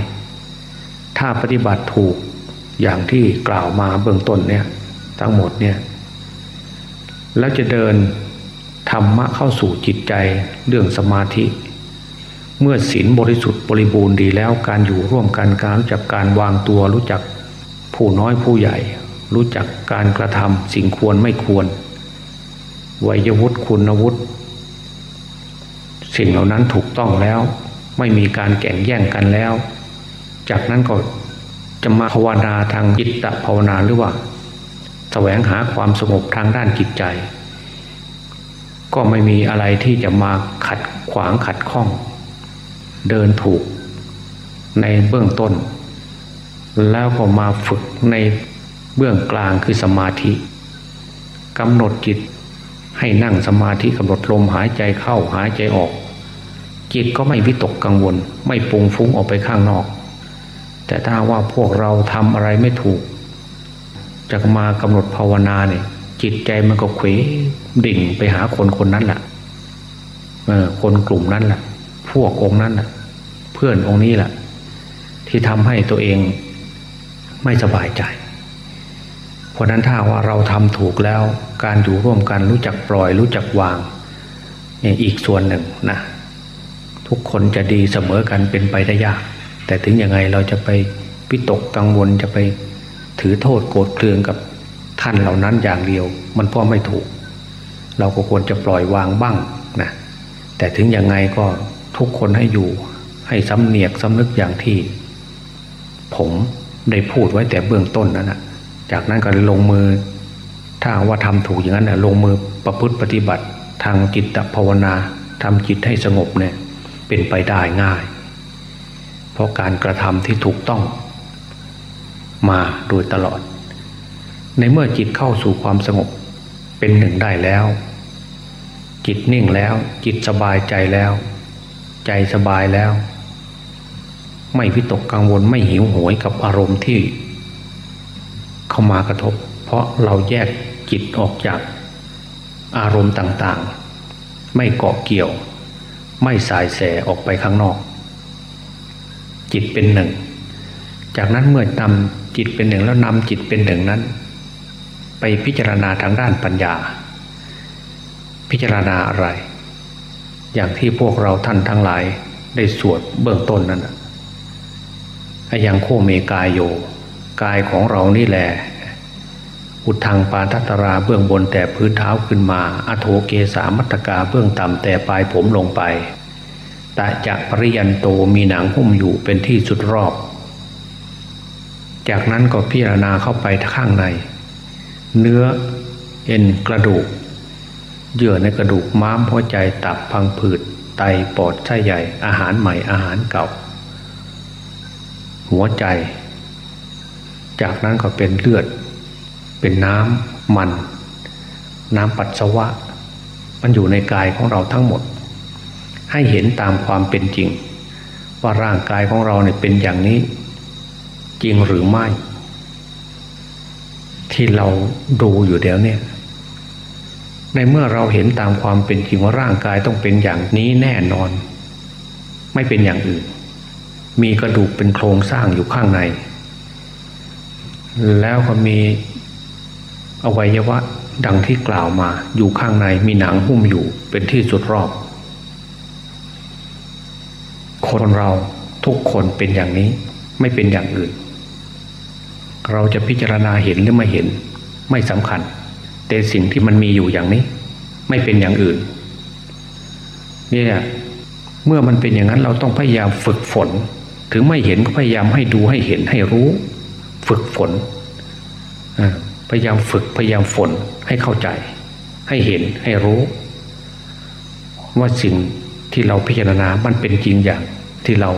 ถ้าปฏิบัติถูกอย่างที่กล่าวมาเบื้องต้นเนี่ยทั้งหมดเนี่ยแล้วจะเดิน ธรรมะเข้าสู่จิตใจเรื่องสมาธิ เมื่อศีลบริสุทธิ์บริบูรณ์ดีแล้วการอยู่ร่วมกันการรู้จักการวางตัวรู้จักผู้น้อยผู้ใหญ่ รู้จักการกระทำสิ่งควรไม่ควรวัยวุฒิคุณวุฒิสิ่งเหล่านั้นถูกต้องแล้ว ไม่มีการแข่งแย่งกันแล้ว จากนั้นก็จะมาภาวนาทางจิตตภาวนาหรือว่า แสวงหาความสงบทางด้านจิตใจ ก็ไม่มีอะไรที่จะมาขัดขวางขัดข้อง เดินถูกในเบื้องต้น แล้วก็มาฝึกในเบื้องกลางคือสมาธิกำหนดจิตให้นั่งสมาธิกำหนดลมหายใจเข้าหายใจออก จิตก็ไม่วิตกกังวล ไม่ปุงฟุ้งออกไปข้างนอก แต่ถ้าว่าพวกเราทำอะไรไม่ถูกจะมากำหนดภาวนาเนี่ย จิตใจมันก็เขวดิ่งไปหาคนคนนั้นแหละเออคนกลุ่มนั้นแหละพวกองนั้นแหละเพื่อนองค์นี้แหละที่ทำให้ตัวเองไม่สบายใจ เพราะนั้นถ้าว่าเราทำถูกแล้วการอยู่ร่วมกันรู้จักปล่อยรู้จักวางเนี่ยอีกส่วนหนึ่งนะทุกคนจะดีเสมอกันเป็นไปได้ยาก แต่ถึงยังไงเราจะไปพิตกกังวลจะไปถือโทษโกรธเคืองกับ ท่านเหล่านั้นอย่างเดียว มันก็ไม่ถูก เราก็ควรจะปล่อยวางบ้างนะแต่ถึงยังไงก็ทุกคนให้อยู่ ให้สำเนียกสำนึกอย่างที่ ผมได้พูดไว้แต่เบื้องต้นนั่นนะจากนั้นก็ลงมือ ถ้าว่าทำถูกอย่างนั้นนะลงมือประพฤติปฏิบัติทางจิตภาวนาทำจิตให้สงบเนี่ยเป็นไปได้ง่าย เพราะการกระทำที่ถูกต้องมาโดยตลอด ในเมื่อจิตเข้าสู่ความสงบเป็นหนึ่งได้แล้ว จิตนิ่งแล้วจิตสบายใจแล้ว ใจสบายแล้ว ไม่วิตกกังวลไม่หิวโหยกับอารมณ์ที่ เข้ามากระทบ เพราะเราแยกจิตออกจากอารมณ์ต่างๆ ไม่เกาะเกี่ยว ไม่สายแสออกไปข้างนอก จิตเป็นหนึ่ง จากนั้นเมื่อนำจิตเป็นหนึ่งแล้วนำจิตเป็นหนึ่งนั้น ไปพิจารณาทางด้านปัญญา พิจารณาอะไร อย่างที่พวกเราท่านทั้งหลายได้สวดเบื้องต้นนั้นอยังโคเมกายโย กายของเรานี่แหละอุทังปาทัตราเบื้องบนแต่พื้นเท้าขึ้นมา อโถเกสามัตกาเบื้องต่ำแต่ปลายผมลงไปตะจะปริยันโตมีหนังหุ้มอยู่เป็นที่สุดรอบ จากนั้นก็พิจารณาเข้าไปข้างใน เนื้อเอ็นกระดูก เยื่อในกระดูกม้ามหัวใจตับพังผืดไตปอดไส้ใหญ่ อาหารใหม่อาหารเก่า หัวใจ จากนั้นก็เป็นเลือด เป็นน้ำมัน น้ำปัสสาวะ มันอยู่ในกายของเราทั้งหมด ให้เห็นตามความเป็นจริง ว่าร่างกายของเราเนี่ยเป็นอย่างนี้ จริงหรือไม่ ที่เราดูอยู่เดี๋ยวเนี่ยในเมื่อเราเห็นตามความเป็นจริงว่าร่างกายต้องเป็นอย่างนี้แน่นอน ไม่เป็นอย่างอื่น มีกระดูกเป็นโครงสร้างอยู่ข้างใน แล้วก็มีอวัยวะดังที่กล่าวมาอยู่ข้างในมีหนังหุ้มอยู่เป็นที่สุดรอบ คนเราทุกคนเป็นอย่างนี้ไม่เป็นอย่างอื่น เราจะพิจารณาเห็นหรือไม่เห็น ไม่สำคัญ แต่สิ่งที่มันมีอยู่อย่างนี้ ไม่เป็นอย่างอื่นนี่ยเมื่อมันเป็นอย่างนั้นเราต้องพยายามฝึกฝน ถึงไม่เห็นก็พยายามให้ดูให้เห็นให้รู้ ฝึกฝนพยายามฝึกพยายามฝนให้เข้าใจ ให้เห็นให้รู้ ว่าสิ่งที่เราพิจารณามันเป็นจริงอย่างที่เรา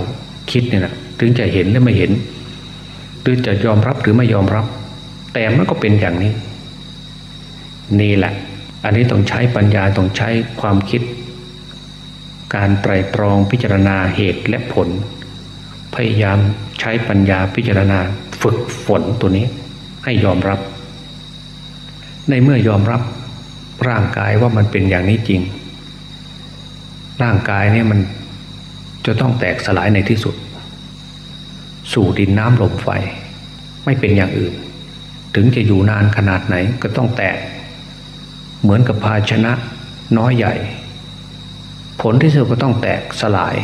คิดเนี่ยนะถึงจะเห็นหรือไม่เห็น หรือจะยอมรับหรือไม่ยอมรับ แต่มันก็เป็นอย่างนี้ นี่แหละ อันนี้ต้องใช้ปัญญาต้องใช้ความคิด การไตรตรองพิจารณาเหตุและผล พยายามใช้ปัญญาพิจารณาฝึกฝนตัวนี้ ให้ยอมรับ ในเมื่อยอมรับร่างกายว่ามันเป็นอย่างนี้จริง ร่างกายเนี่ยมันจะต้องแตกสลายในที่สุด สู่ดินน้ำลมไฟ ไม่เป็นอย่างอื่น ถึงจะอยู่นานขนาดไหนก็ต้องแตก เหมือนกับภาชนะน้อยใหญ่ ผลที่สุดก็ต้องแตกสลาย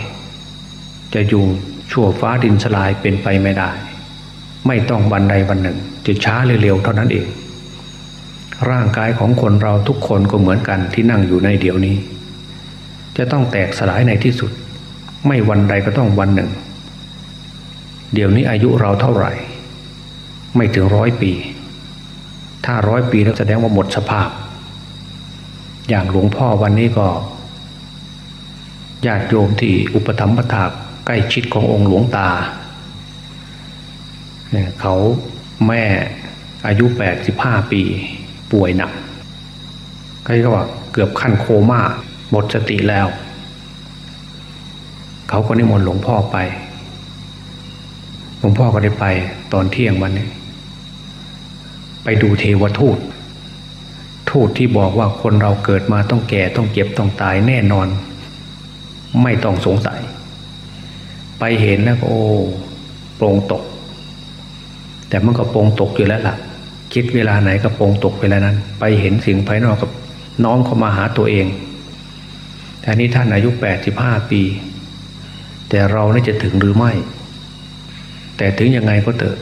จะอยู่ชั่วฟ้าดินสลายเป็นไปไม่ได้ ไม่ต้องวันใดวันหนึ่ง จะช้าหรือเร็วเท่านั้นเอง ร่างกายของคนเราทุกคนก็เหมือนกันที่นั่งอยู่ในเดี๋ยวนี้ จะต้องแตกสลายในที่สุด ไม่วันใดก็ต้องวันหนึ่ง เดี๋ยวนี้อายุเราเท่าไหร่ ไม่ถึงร้อยปี ถ้าร้อยปีแล้วแสดงว่าหมดสภาพ อย่างหลวงพ่อวันนี้ก็ญาติโยมที่อุปถัมภะถากใกล้ชิดขององค์หลวงตาเขาแม่อายุแปดสิบห้าปี ป่วยหนักใครก็ว่าเกือบขั้นโคม่าหมดสติแล้ว เขาก็นิมนต์หลวงพ่อไป หลวงพ่อก็ได้ไปตอนเที่ยงวันนี้ ไปดูเทวทูต ทูตที่บอกว่าคนเราเกิดมาต้องแก่ต้องเจ็บต้องตายแน่นอน ไม่ต้องสงสัย ไปเห็นแล้วก็โอ้โปร่งตก แต่มันก็โปร่งตกอยู่แล้วล่ะ คิดเวลาไหนก็โปร่งตกเวลานั้น ไปเห็นสิ่งภายนอกกับน้องเข้ามาหาตัวเองแต่นี้ท่านอายุแปดสิบห้าปี แต่เรานี่จะถึงหรือไม่ แต่ถึงยังไงก็เถอะ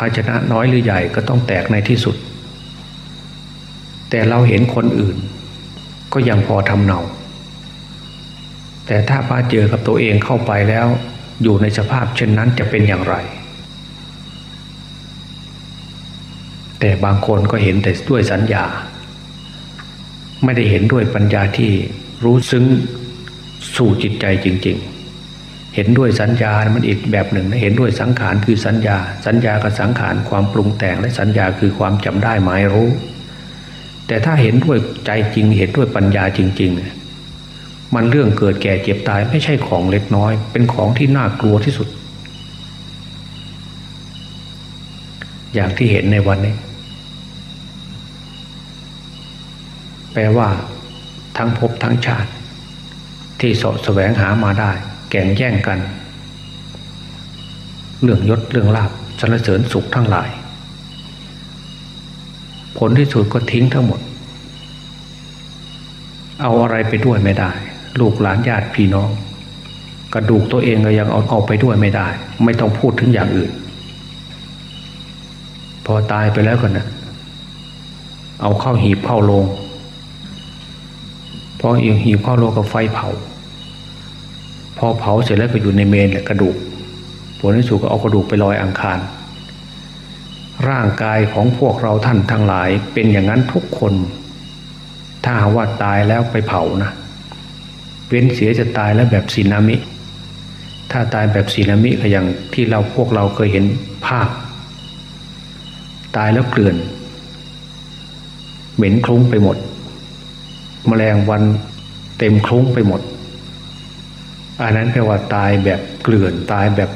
ภาชนะน้อยหรือใหญ่ก็ต้องแตกในที่สุด แต่เราเห็นคนอื่น ก็ยังพอทำเนา แต่ถ้าพาเจอกับตัวเองเข้าไปแล้ว อยู่ในสภาพเช่นนั้นจะเป็นอย่างไร แต่บางคนก็เห็นแต่ด้วยสัญญา ไม่ได้เห็นด้วยปัญญาที่รู้ซึ้งสู่จิตใจจริง ๆ เห็นด้วยสัญญา มันอีกแบบหนึ่งนะ เห็นด้วยสังขารคือสัญญา สัญญากับสังขารความปรุงแต่งและสัญญาคือความจำได้หมายรู้ แต่ถ้าเห็นด้วยใจจริง เห็นด้วยปัญญาจริง ๆ มันเรื่องเกิดแก่เจ็บตายไม่ใช่ของเล็กน้อย เป็นของที่น่ากลัวที่สุด อย่างที่เห็นในวันนี้ แปลว่า ทั้งภพทั้งชาติ ที่สะแสวงหามาได้ แก่งแย่งกัน เรื่องยศเรื่องลาบสรรเสริญสุขทั้งหลาย ผลที่สุดก็ทิ้งทั้งหมด เอาอะไรไปด้วยไม่ได้ ลูกหลานญาติพี่น้อง กระดูกตัวเองก็ยังเอาเอาไปด้วยไม่ได้ ไม่ต้องพูดถึงอย่างอื่น พอตายไปแล้วกันนะเอาเข้าหีบเข้าโลงพอเอียงหิวข้าโลกับไฟเผา พอเผาเสร็จแล้วก็อยู่ในเมรุแหละกระดูกผลที่สุดก็เอากระดูกไปลอยอังคาร ร่างกายของพวกเราท่านทั้งหลายเป็นอย่างนั้นทุกคน ถ้าว่าตายแล้วไปเผานะเว้นเสียจะตายแล้วแบบสึนามิ ถ้าตายแบบสึนามิก็อย่างที่เราพวกเราเคยเห็นภาพ ตายแล้วเกลื่อน เหม็นคลุ้งไปหมดมแมลงวันเต็มคลุ้งไปหมด อันนั้นแปลว่าตายแบบเกลื่อนตายแบบ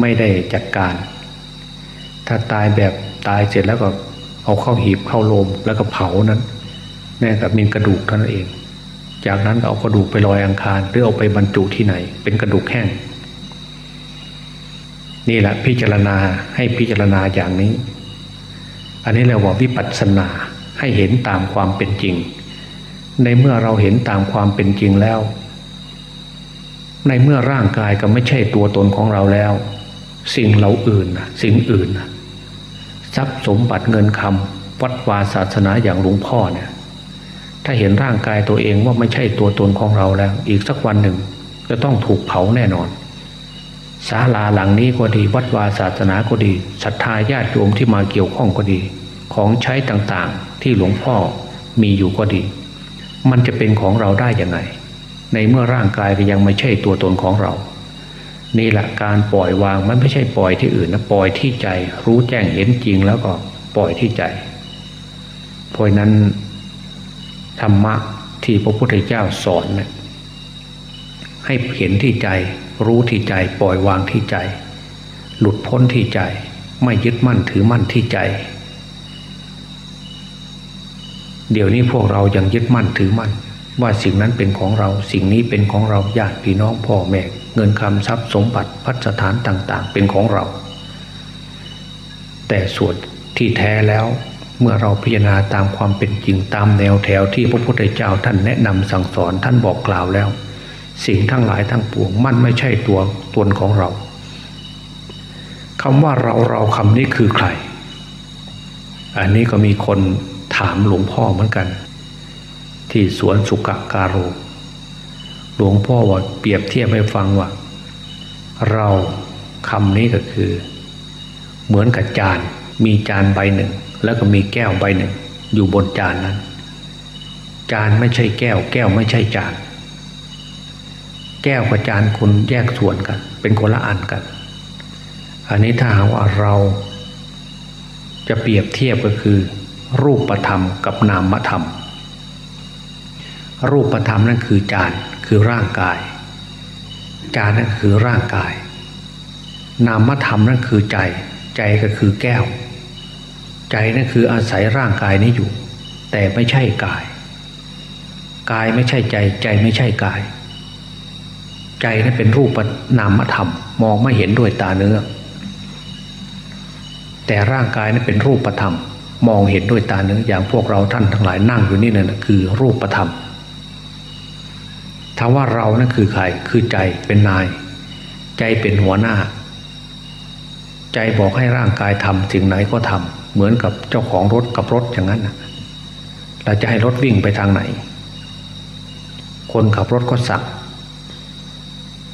ไม่ได้จัดการ ถ้าตายแบบตายเสร็จแล้วก็เอาเข้าหีบเข้าโลมแล้วก็เผานั้นแน่กับมีกระดูกเท่านั้นเอง จากนั้นก็เอากระดูกไปลอยอังคารหรือเอาไปบรรจุที่ไหน เป็นกระดูกแห้งนี่แหละพิจารณาให้พิจารณาอย่างนี้ อันนี้เรียกว่าวิปัสสนาให้เห็นตามความเป็นจริง ในเมื่อเราเห็นตามความเป็นจริงแล้ว ในเมื่อร่างกายก็ไม่ใช่ตัวตนของเราแล้ว สิ่งเราอื่นสิ่งอื่นทรัพย์สมบัติเงินคำวัดวาศาสนาอย่างหลวงพ่อเนี่ย ถ้าเห็นร่างกายตัวเองว่าไม่ใช่ตัวตนของเราแล้ว อีกสักวันหนึ่งจะต้องถูกเผาแน่นอนศาลาหลังนี้ก็ดี วัดวาศาสนาก็ดีศรัทธาญาติโยมที่มาเกี่ยวข้องก็ดี ของใช้ต่างๆที่หลวงพ่อมีอยู่ก็ดี มันจะเป็นของเราได้ยังไง ในเมื่อร่างกายก็ยังไม่ใช่ตัวตนของเรา นี่แหละการปล่อยวางมันไม่ใช่ปล่อยที่อื่นนะปล่อยที่ใจ รู้แจ้งเห็นจริงแล้วก็ปล่อยที่ใจเพราะนั้นธรรมะที่พระพุทธเจ้าสอนให้เห็นที่ใจ รู้ที่ใจ ปล่อยวางที่ใจ หลุดพ้นที่ใจ ไม่ยึดมั่นถือมั่นที่ใจ เดี๋ยวนี้พวกเรายังยึดมั่นถือมั่น ว่าสิ่งนั้นเป็นของเราสิ่งนี้เป็นของเราญาติพี่น้องพ่อแม่เงินคำทรัพย์สมบัติพัฒฐานต่าง ๆ เป็นของเรา แต่ส่วนที่แท้แล้วเมื่อเราพิจารณาตามความเป็นจริงตามแนวแถวที่พระพุทธเจ้าท่านแนะนำสั่งสอนท่านบอกกล่าวแล้ว สิ่งทั้งหลายทั้งปวงมันไม่ใช่ตัวตนของเราคำว่าเราเราคำนี้คือใคร อันนี้ก็มีคนถามหลวงพ่อเหมือนกัน ที่สวนสุกการโรหลวงพ่อว่าเปรียบเทียบให้ฟังว่า เราคำนี้ก็คือ เหมือนกับจาน มีจานใบหนึ่ง แล้วก็มีแก้วใบหนึ่ง อยู่บนจานนั้น จานไม่ใช่แก้ว แก้วไม่ใช่จาน แก้วกับจานคุณแยกส่วนกัน เป็นคนละอันกัน อันนี้ถ้าหากว่าเรา จะเปรียบเทียบก็คือ รูปธรรมกับนามธรรม รูปธรรมนั่นคือจานคือร่างกาย จานนั่นคือร่างกาย นามธรรมนั่นคือใจ ใจก็คือแก้ว ใจนั่นคืออาศัยร่างกายนี้อยู่ แต่ไม่ใช่กาย กายไม่ใช่ใจ ใจไม่ใช่กาย ใจนั้นเป็นรูปนามธรรม มองไม่เห็นด้วยตาเนื้อ แต่ร่างกายนั้นเป็นรูปธรรมมองเห็นด้วยตาเนื้ออย่างพวกเราท่านทั้งหลายนั่งอยู่นี่นั่นคือรูปธรรม ถามว่าเรานั่นคือใคร คือใจเป็นนาย ใจเป็นหัวหน้า ใจบอกให้ร่างกายทำสิ่งไหนก็ทำเหมือนกับเจ้าของรถกับรถอย่างนั้นนะเราจะให้รถวิ่งไปทางไหน คนขับรถก็สั่ง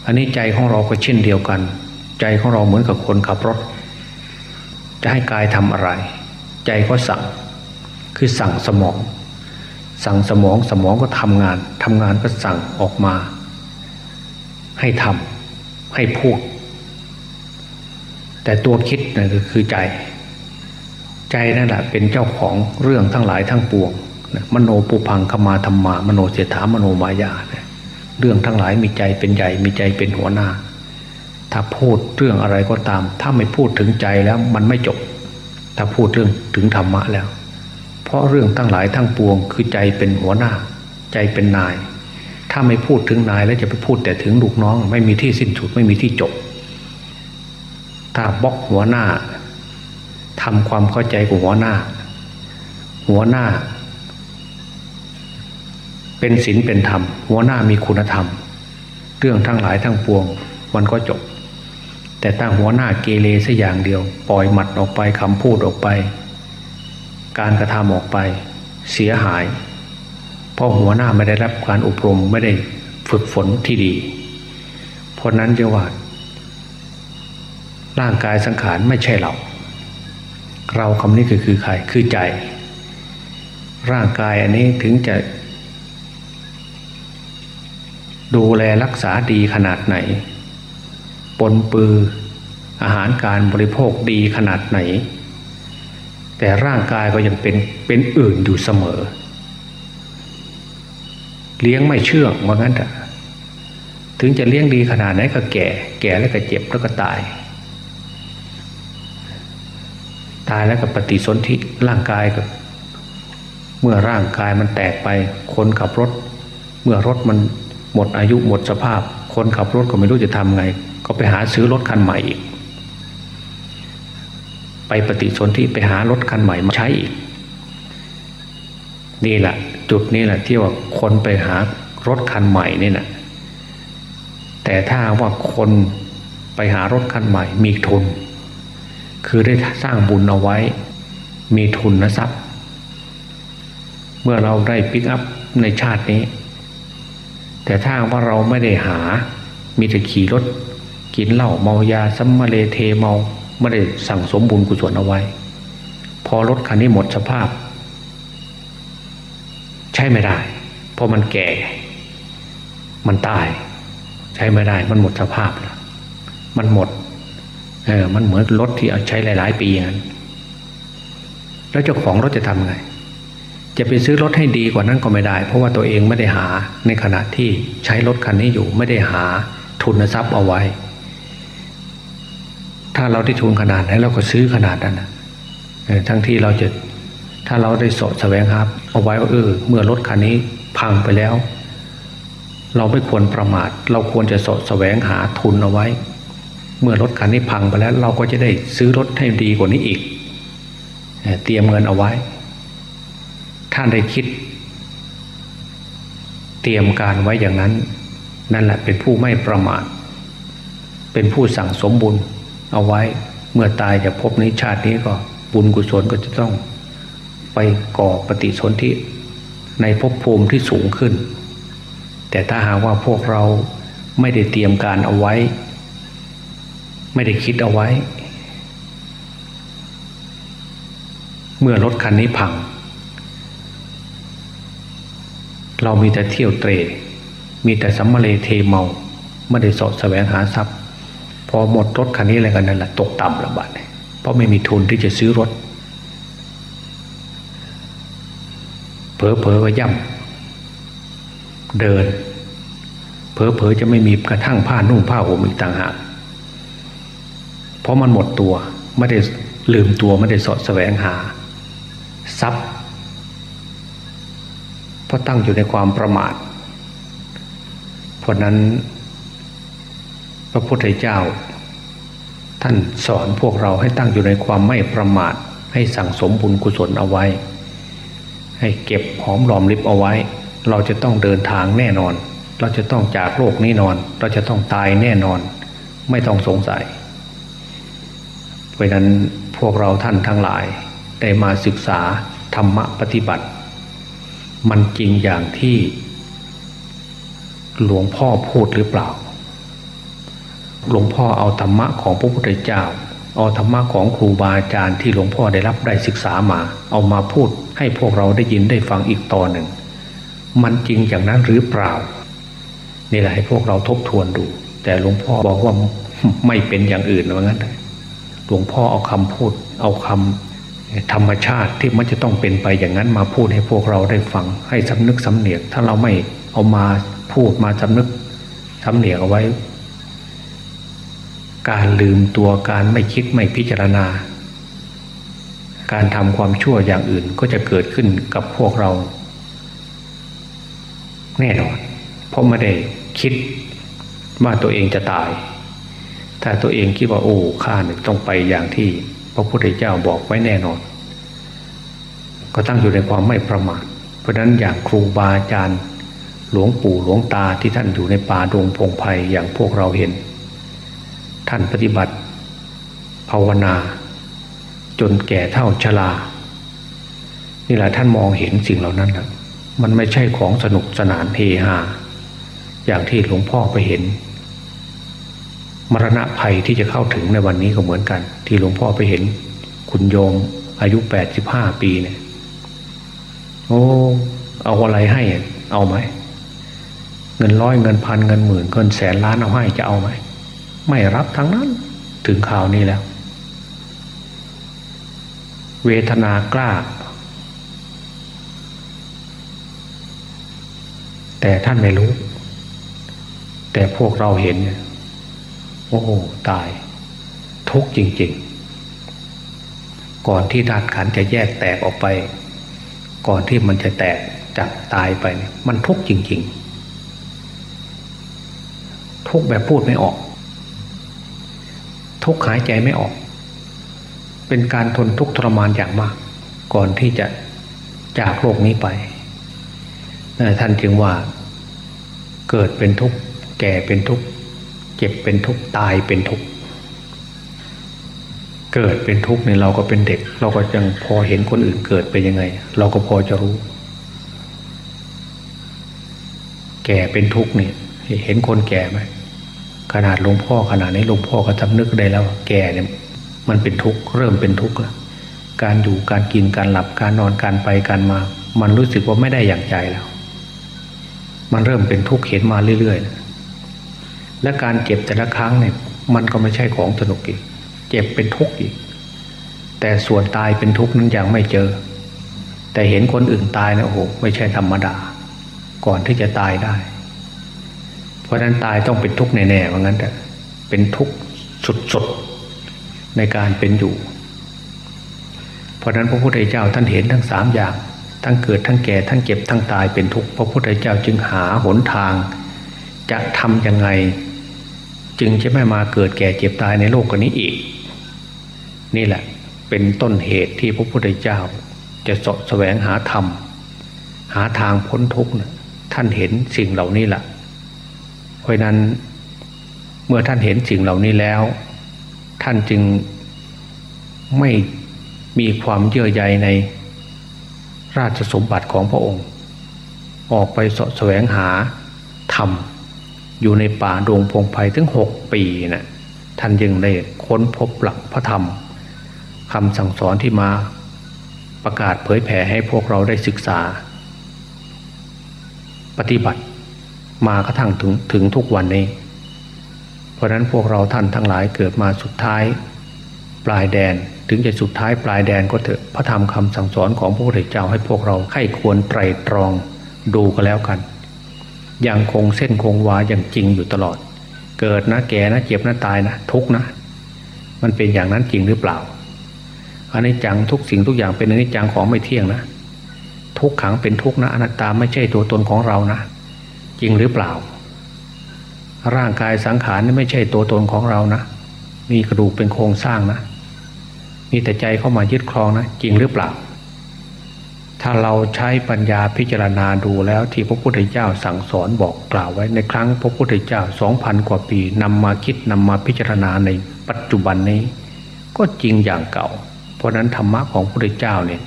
อันนี้ใจของเราก็เช่นเดียวกัน ใจของเราเหมือนกับคนขับรถ จะให้กายทำอะไร ใจก็สั่ง คือสั่งสมอง สั่งสมองสมองก็ทำงานทำงานก็สั่งออกมา ให้ทำให้พูด แต่ตัวคิดนะ่ะคือใจ ใจนั่นแหละเป็นเจ้าของเรื่องทั้งหลายทั้งปวงมโนปุพังขมาธรรมามโนเสถามโนมายาเรื่องทั้งหลายมีใจเป็นใหญ่มีใจเป็นหัวหน้า ถ้าพูดเรื่องอะไรก็ตาม ถ้าไม่พูดถึงใจแล้วมันไม่จบ ถ้าพูดเรื่องถึงธรรมะแล้ว เพราะเรื่องทั้งหลายทั้งปวง คือใจเป็นหัวหน้า ใจเป็นนาย ถ้าไม่พูดถึงนายแล้วจะไปพูดแต่ถึงลูกน้อง ไม่มีที่สิ้นสุดไม่มีที่จบ ถ้าบล็อกหัวหน้าทำความเข้าใจกับหัวหน้า หัวหน้า เป็นศีลเป็นธรรม หัวหน้ามีคุณธรรม เรื่องทั้งหลายทั้งปวงมันก็จบ แต่ถ้าหัวหน้าเกเรสัอย่างเดียว ปล่อยหมัดออกไปคำพูดออกไป การกระทำออกไปเสียหาย เพราะหัวหน้าไม่ได้รับการอบรมไม่ได้ฝึกฝนที่ดี เพราะนั้นจะว่า ร่างกายสังขารไม่ใช่เรา เราคำนี้คือคือใครคือใจ ร่างกายอันนี้ถึงจะ ดูแลรักษาดีขนาดไหน ปนปืออาหารการบริโภคดีขนาดไหน แต่ร่างกายก็ยังเป็นเป็นอื่นอยู่เสมอ เลี้ยงไม่เชื่องว่างั้นเถอะถึงจะเลี้ยงดีขนาดไหนก็แก่ แก่แล้วก็เจ็บแล้วก็ตาย ตายแล้วก็ปฏิสนธิร่างกายก็ เมื่อร่างกายมันแตกไปคนขับรถ เมื่อรถมันหมดอายุหมดสภาพ คนขับรถก็ไม่รู้จะทำไง ก็ไปหาซื้อรถคันใหม่อีก ไปปฏิสนธิไปหารถคันใหม่มาใช้อีก นี่แหละจุดนี้แหละที่ว่าคนไปหารถคันใหม่นี่นะแต่ถ้าว่าคนไปหารถคันใหม่มีทุน คือได้สร้างบุญเอาไว้ มีทุนนะทรัพย์ เมื่อเราได้ปิกอัพในชาตินี้ แต่ถ้าว่าเราไม่ได้หามีแต่ขี่รถ กินเหล้าเมายาสำมะเลเทเมา ไม่ได้สั่งสมบุญกุศลเอาไว้ พอรถคันนี้หมดสภาพ ใช้ไม่ได้ เพราะมันแก่ มันตาย ใช้ไม่ได้ มันหมดสภาพแล้วมันหมดเออมันเหมือนรถที่เอาใช้หลาย ๆ ปีอย่างนั้นแล้วเจ้าของรถจะทำไง จะไปซื้อรถให้ดีกว่านั้นก็ไม่ได้ เพราะว่าตัวเองไม่ได้หาในขณะที่ใช้รถคันนี้อยู่ไม่ได้หาทุนทรัพย์เอาไว้ ถ้าเราได้ทุนขนาดไหนเราก็ซื้อขนาดนั้นนะทั้งที่เราจะถ้าเราได้สดแสวงครับ เอาไว้ว่าเออเมื่อรถคันนี้พังไปแล้ว เราไม่ควรประมาท เราควรจะสดแสวงหาทุนเอาไว้ เมื่อรถคันนี้พังไปแล้ว เราก็จะได้ซื้อรถให้ดีกว่านี้อีกเตรียมเงินเอาไว้ ท่านได้คิด เตรียมการไว้อย่างนั้น นั่นแหละเป็นผู้ไม่ประมาท เป็นผู้สั่งสมบุญ เอาไว้เมื่อตายจากภพนี้ชาตินี้ก็บุญกุศลก็จะต้องไปก่อปฏิสนธิในภพภูมิที่สูงขึ้น แต่ถ้าหากว่าพวกเราไม่ได้เตรียมการเอาไว้ ไม่ได้คิดเอาไว้ เมื่อรถคันนี้พัง เรามีแต่เที่ยวเตร มีแต่สัมมาเลเทเมา ไม่ได้สอดแสวงหาทรัพย์ พอหมดรถคันนี้อะไรกันนั่นแหละตกต่ำละบาดเพราะไม่มีทุนที่จะซื้อรถเผลอเผลอก็ย่ำเดินเผลอเผลอจะไม่มีกระทั่งผ้านุ่งผ้าห่มอีกต่างหากเพราะมันหมดตัวไม่ได้ลืมตัวไม่ได้สอดแสวงหา ทรัพย์เพราะตั้งอยู่ในความประมาท เพราะนั้น พระพุทธเจ้า ท่านสอนพวกเราให้ตั้งอยู่ในความไม่ประมาท ให้สั่งสมบุญกุศลเอาไว้ ให้เก็บหอมรอมริบเอาไว้ เราจะต้องเดินทางแน่นอน เราจะต้องจากโลกนี้นอน เราจะต้องตายแน่นอน ไม่ต้องสงสัย เพราะนั้นพวกเราท่านทั้งหลายได้มาศึกษาธรรมะปฏิบัติ มันจริงอย่างที่หลวงพ่อพูดหรือเปล่า หลวงพ่อเอาธรรมะของพระพุทธเจ้า เอาธรรมะของครูบาอาจารย์ที่หลวงพ่อได้รับได้ศึกษามา เอามาพูดให้พวกเราได้ยินได้ฟังอีกตอนหนึ่ง มันจริงอย่างนั้นหรือเปล่า นี่แหละให้พวกเราทบทวนดู แต่หลวงพ่อบอกว่าไม่เป็นอย่างอื่นว่างั้นหลวงพ่อเอาคำพูด เอาคำธรรมชาติที่มันจะต้องเป็นไปอย่างนั้นมาพูดให้พวกเราได้ฟัง ให้สำนึกสำเนียก ถ้าเราไม่เอามาพูดมาสำนึกสำเนียกเอาไว้ การลืมตัวการไม่คิดไม่พิจารณา การทำความชั่วอย่างอื่นก็จะเกิดขึ้นกับพวกเรา แน่นอน เพราะไม่ได้คิดว่าตัวเองจะตาย ถ้าตัวเองคิดว่าโอ้ข้าเนี่ยต้องไปอย่างที่พระพุทธเจ้าบอกไว้แน่นอน ก็ตั้งอยู่ในความไม่ประมาทเพราะนั้นอย่างครูบาอาจารย์หลวงปู่หลวงตาที่ท่านอยู่ในป่าดงพงไพ่อย่างพวกเราเห็น ท่านปฏิบัติ ภาวนา จนแก่เท่าชรานี่แหละท่านมองเห็นสิ่งเหล่านั้นนะมันไม่ใช่ของสนุกสนานเฮฮาอย่างที่หลวงพ่อไปเห็น มรณะภัยที่จะเข้าถึงในวันนี้ก็เหมือนกัน ที่หลวงพ่อไปเห็น คุณโยมอายุแปดสิบห้าปีเนี่ยโอ้เอาอะไรให้เอาไหมเงินร้อยเงินพันเงินหมื่นเงินแสนล้านเอาให้จะเอาไหม ไม่รับทั้งนั้น ถึงข่าวนี้แล้ว เวทนากล้า แต่ท่านไม่รู้ แต่พวกเราเห็นโอ้โหตาย ทุกจริง ๆ ก่อนที่ธาตุขันจะแยกแตกออกไป ก่อนที่มันจะแตกจากตายไป มันทุกจริง ๆ ทุกแบบพูดไม่ออก ทุกหายใจไม่ออก เป็นการทนทุกข์ทรมานอย่างมาก ก่อนที่จะจากโลกนี้ไปท่านจึงว่าเกิดเป็นทุกข์แก่เป็นทุกข์เจ็บเป็นทุกข์ตายเป็นทุกข์เกิดเป็นทุกข์เนี่ยเราก็เป็นเด็ก เราก็ยังพอเห็นคนอื่นเกิดเป็นยังไง เราก็พอจะรู้ แก่เป็นทุกข์เนี่ยเห็นคนแก่ไหม ขนาดหลวงพ่อขนาดนี้หลวงพ่อก็ทำนึกได้แล้ว แก่เนี่ยมันเป็นทุกข์เริ่มเป็นทุกข์แล้วการอยู่การกินการหลับการนอนการไปการมา มันรู้สึกว่าไม่ได้อย่างใจแล้ว มันเริ่มเป็นทุกข์เห็นมาเรื่อยๆ และการเจ็บแต่ละครั้งเนี่ย มันก็ไม่ใช่ของสนุกอีกเจ็บเป็นทุกข์อีก แต่ส่วนตายเป็นทุกข์นั้นยังไม่เจอ แต่เห็นคนอื่นตายนะโอ้โหไม่ใช่ธรรมดา ก่อนที่จะตายได้ เพราะนั้นตายต้องเป็นทุกข์แน่ๆว่างั้นแต่เป็นทุกข์สุดๆในการเป็นอยู่ เพราะนั้นพระพุทธเจ้าท่านเห็นทั้งสามอย่าง ทั้งเกิดทั้งแก่ทั้งเจ็บทั้งตายเป็นทุกข์พระพุทธเจ้าจึงหาหนทาง จะทำยังไง จึงจะไม่มาเกิดแก่เจ็บตายในโลกกันนี้อีก นี่แหละเป็นต้นเหตุที่พระพุทธเจ้า จะสะแสวงหาธรรม หาทางพ้นทุกข์ท่านเห็นสิ่งเหล่านี้แหละ ราะนั้นเมื่อท่านเห็นสิ่งเหล่านี้แล้ว ท่านจึงไม่มีความเยื่อใยในราชสมบัติของพระองค์ ออกไปสะแสวงหาทำอยู่ในป่าดงพงไพ่ถึงหกปีนะ่ะท่านยังได้ค้นพบหลักพระธรรมคำสั่งสอนที่มาประกาศเผยแผ่ให้พวกเราได้ศึกษา ปฏิบัติ มากระทั่งถึงถึงทุกวันนี้ เพราะนั้นพวกเราท่านทั้งหลายเกิดมาสุดท้าย ปลายแดนถึงจะสุดท้ายปลายแดนก็เถอะพระธรรมคำสั่งสอนของพระพุทธเจ้าให้พวกเราให้ควรไตรตรองดูก็แล้วกัน ยังคงเส้นคงวาอย่างจริงอยู่ตลอด เกิดนะแก่นะเจ็บนะตายนะ ทุกนะ มันเป็นอย่างนั้นจริงหรือเปล่าอันนี้จังทุกสิ่งทุกอย่างเป็นอนิจจังของไม่เที่ยงนะ ทุกขังเป็นทุกนะอนัตตาไม่ใช่ตัวตนของเรานะ จริงหรือเปล่า ร่างกายสังขารนี่ไม่ใช่ตัวตนของเรานะ มีกระดูกเป็นโครงสร้างนะ มีแต่ใจเข้ามายึดครองนะ จริงหรือเปล่า ถ้าเราใช้ปัญญาพิจารณาดูแล้วที่พระพุทธเจ้าสั่งสอนบอกกล่าวไว้ในครั้งพระพุทธเจ้าสองพันกว่าปีนำมาคิดนำมาพิจารณาในปัจจุบันนี้ ก็จริงอย่างเก่า เพราะนั้นธรรมะของพระพุทธเจ้าเนี่ย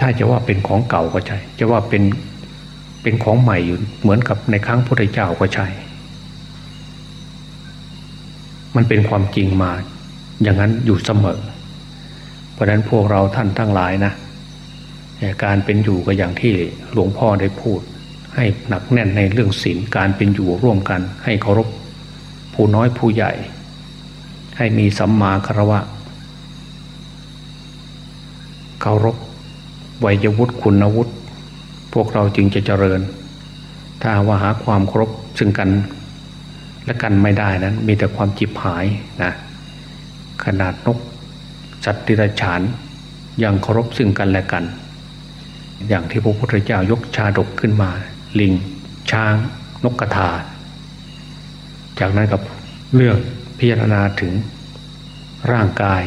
ถ้าจะว่าเป็นของเก่าก็ใช่ จะว่าเป็น เป็นของใหม่อยู่เหมือนกับในครั้งพระพุทธเจ้าก็ใช่ มันเป็นความจริงมา อย่างนั้นอยู่เสมอ เพราะนั้นพวกเราท่านทั้งหลายนะการเป็นอยู่ก็อย่างที่หลวงพ่อได้พูด ให้หนักแน่นในเรื่องศีลการเป็นอยู่ร่วมกัน ให้เคารพผู้น้อยผู้ใหญ่ ให้มีสัมมาคารวะเคารพวัยวุฒิคุณวุฒิ วกเราจึงจะเจริญ ถ้าว่าหาความครพซึ่งกัน และกันไม่ได้นั้น มีแต่ความจิบหายนะขนาดนกสัตว์ดิรฉานยังเคารพซึ่งกันและกัน อย่างที่พระพุทธเจ้ายกชาดกขึ้นมา ลิง ช้าง นกกระทา จากนั้นกับเรื่องพิจารณาถึงร่างกาย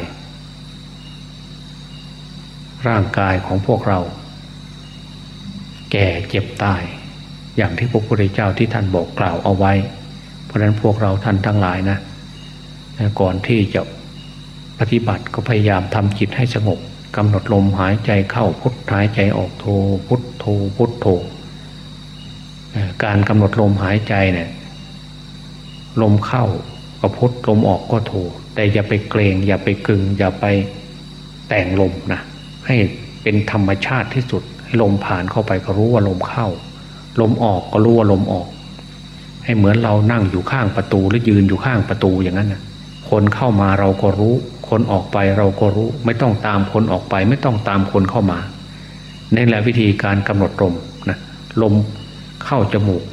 ร่างกายของพวกเรา แก่เจ็บตาย อย่างที่พระพุทธเจ้าที่ท่านบอกกล่าวเอาไว้ เพราะนั้นพวกเราท่านทั้งหลายนะ ก่อนที่จะปฏิบัติก็พยายามทำจิตให้สงบกำหนดลมหายใจเข้าพุทหายใจออกโทพุทโทพุทโทการกำหนดลมหายใจเนี่ยลมเข้าก็พุทลมออกก็โทแต่อย่าไปเกรงอย่าไปกึงอย่าไปแต่งลมนะให้เป็นธรรมชาติที่สุด ลมผ่านเข้าไปก็รู้ว่าลมเข้า ลมออกก็รู้ว่าลมออก ให้เหมือนเรานั่งอยู่ข้างประตูหรือยืนอยู่ข้างประตูอย่างนั้นนะคนเข้ามาเราก็รู้ คนออกไปเราก็รู้ ไม่ต้องตามคนออกไป ไม่ต้องตามคนเข้ามานี่แหละวิธีการกำหนดลมนะลมเข้าจมูก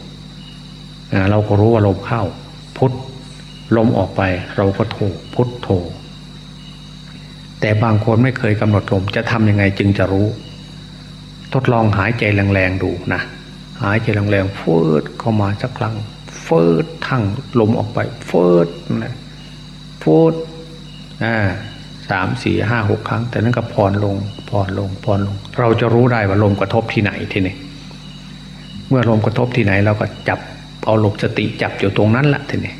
เราก็รู้ว่าลมเข้า พุทลมออกไปเราก็โทพุทโทแต่บางคนไม่เคยกำหนดลมจะทำยังไงจึงจะรู้ ทดลองหายใจแรงๆดูนะหายใจแรงๆเฟืดเข้ามาสักครั้งเฟืดทั้งลมออกไปเฟืดนะฟูดอ่าสามสี่ห้าหกครั้ง แต่นั้นก็ผ่อนลงผ่อนลงผ่อนลง เราจะรู้ได้ว่าลมกระทบที่ไหนทีนี้เมื่อลมกระทบที่ไหนเราก็จับเอาลมสติจับอยู่ตรงนั้นละทีนี้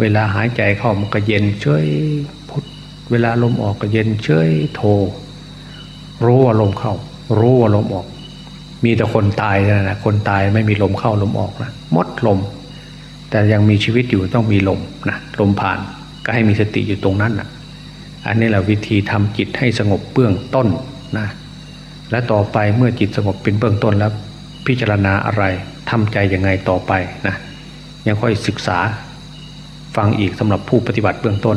เวลาหายใจเข้ามันก็เย็นเฉยพุทเวลาลมออกก็เย็นเฉยโทรู้ว่าลมเข้า รู้ว่าลมออก มีแต่คนตายนะนะคนตายไม่มีลมเข้าลมออกนะมดลม แต่ยังมีชีวิตอยู่ต้องมีลมนะลมผ่านก็ให้มีสติอยู่ตรงนั้นนะอันนี้แหละวิธีทำจิตให้สงบเบื้องต้นนะและต่อไปเมื่อจิตสงบเป็นเบื้องต้นแล้ว พิจารณาอะไรทำใจยังไงต่อไปนะยังค่อยศึกษาฟังอีกสำหรับผู้ปฏิบัติเบื้องต้น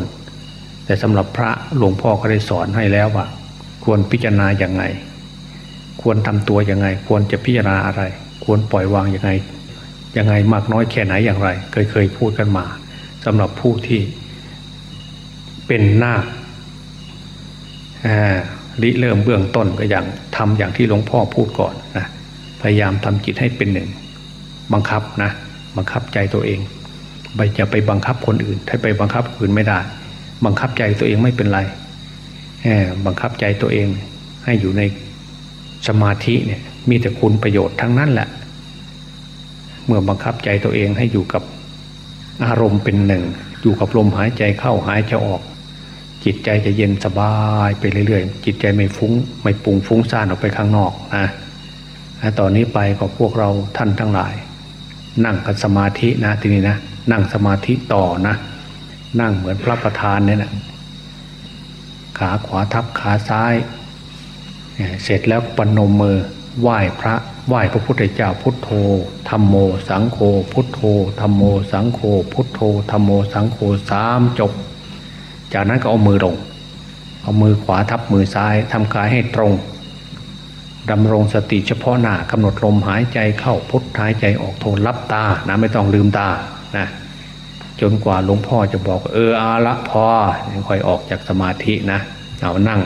แต่สำหรับพระหลวงพ่อก็ได้สอนให้แล้วว่า ควรพิจารณาอย่างไง ควรทำตัวยังไง ควรจะพิจารณาอะไร ควรปล่อยวางยังไงยังไงมากน้อยแค่ไหนอย่างไร เคยเคยพูดกันมาสำหรับผู้ที่เป็นหน้าริเริ่มเบื้องต้นก็อย่างทำอย่างที่หลวงพ่อพูดก่อนนะพยายามทำจิตให้เป็นหนึ่ง บังคับนะ บังคับใจตัวเองไปจะไปบังคับคนอื่น ถ้าไปบังคับคนอื่นไม่ได้ บังคับใจตัวเองไม่เป็นไรบังคับใจตัวเองให้อยู่ใน สมาธิเนี่ยมีแต่คุณประโยชน์ทั้งนั้นแหละ เมื่อบังคับใจตัวเองให้อยู่กับอารมณ์เป็นหนึ่ง อยู่กับลมหายใจเข้าหายใจออก จิตใจจะเย็นสบายไปเรื่อยๆ จิตใจไม่ฟุ้ง ไม่ปุงฟุ้งซ่านออกไปข้างนอกนะตอนนี้ไปก็พวกเราท่านทั้งหลาย นั่งกันสมาธินะทีนี้นะนั่งสมาธิต่อนะ นั่งเหมือนพระประธานเนี่ยนะขาขวาทับขาซ้าย เสร็จแล้วปนมมือไหว้พระไหว้พระพุทธเจ้าพุทโธธรรมโม สังโฆพุทโธธรรมโม สังโฆพุทโธธรรมโม สังโฆสามจบ จากนั้นก็เอามือลง เอามือขวาทับมือซ้ายทำกายให้ตรงดำรงสติเฉพาะหน้ากำหนดลมหายใจเข้าพุทหายใจออกโทรับตานะไม่ต้องลืมตานะจนกว่าหลวงพ่อจะบอกเอออาละพอค่อยออกจากสมาธินะเอานั่ง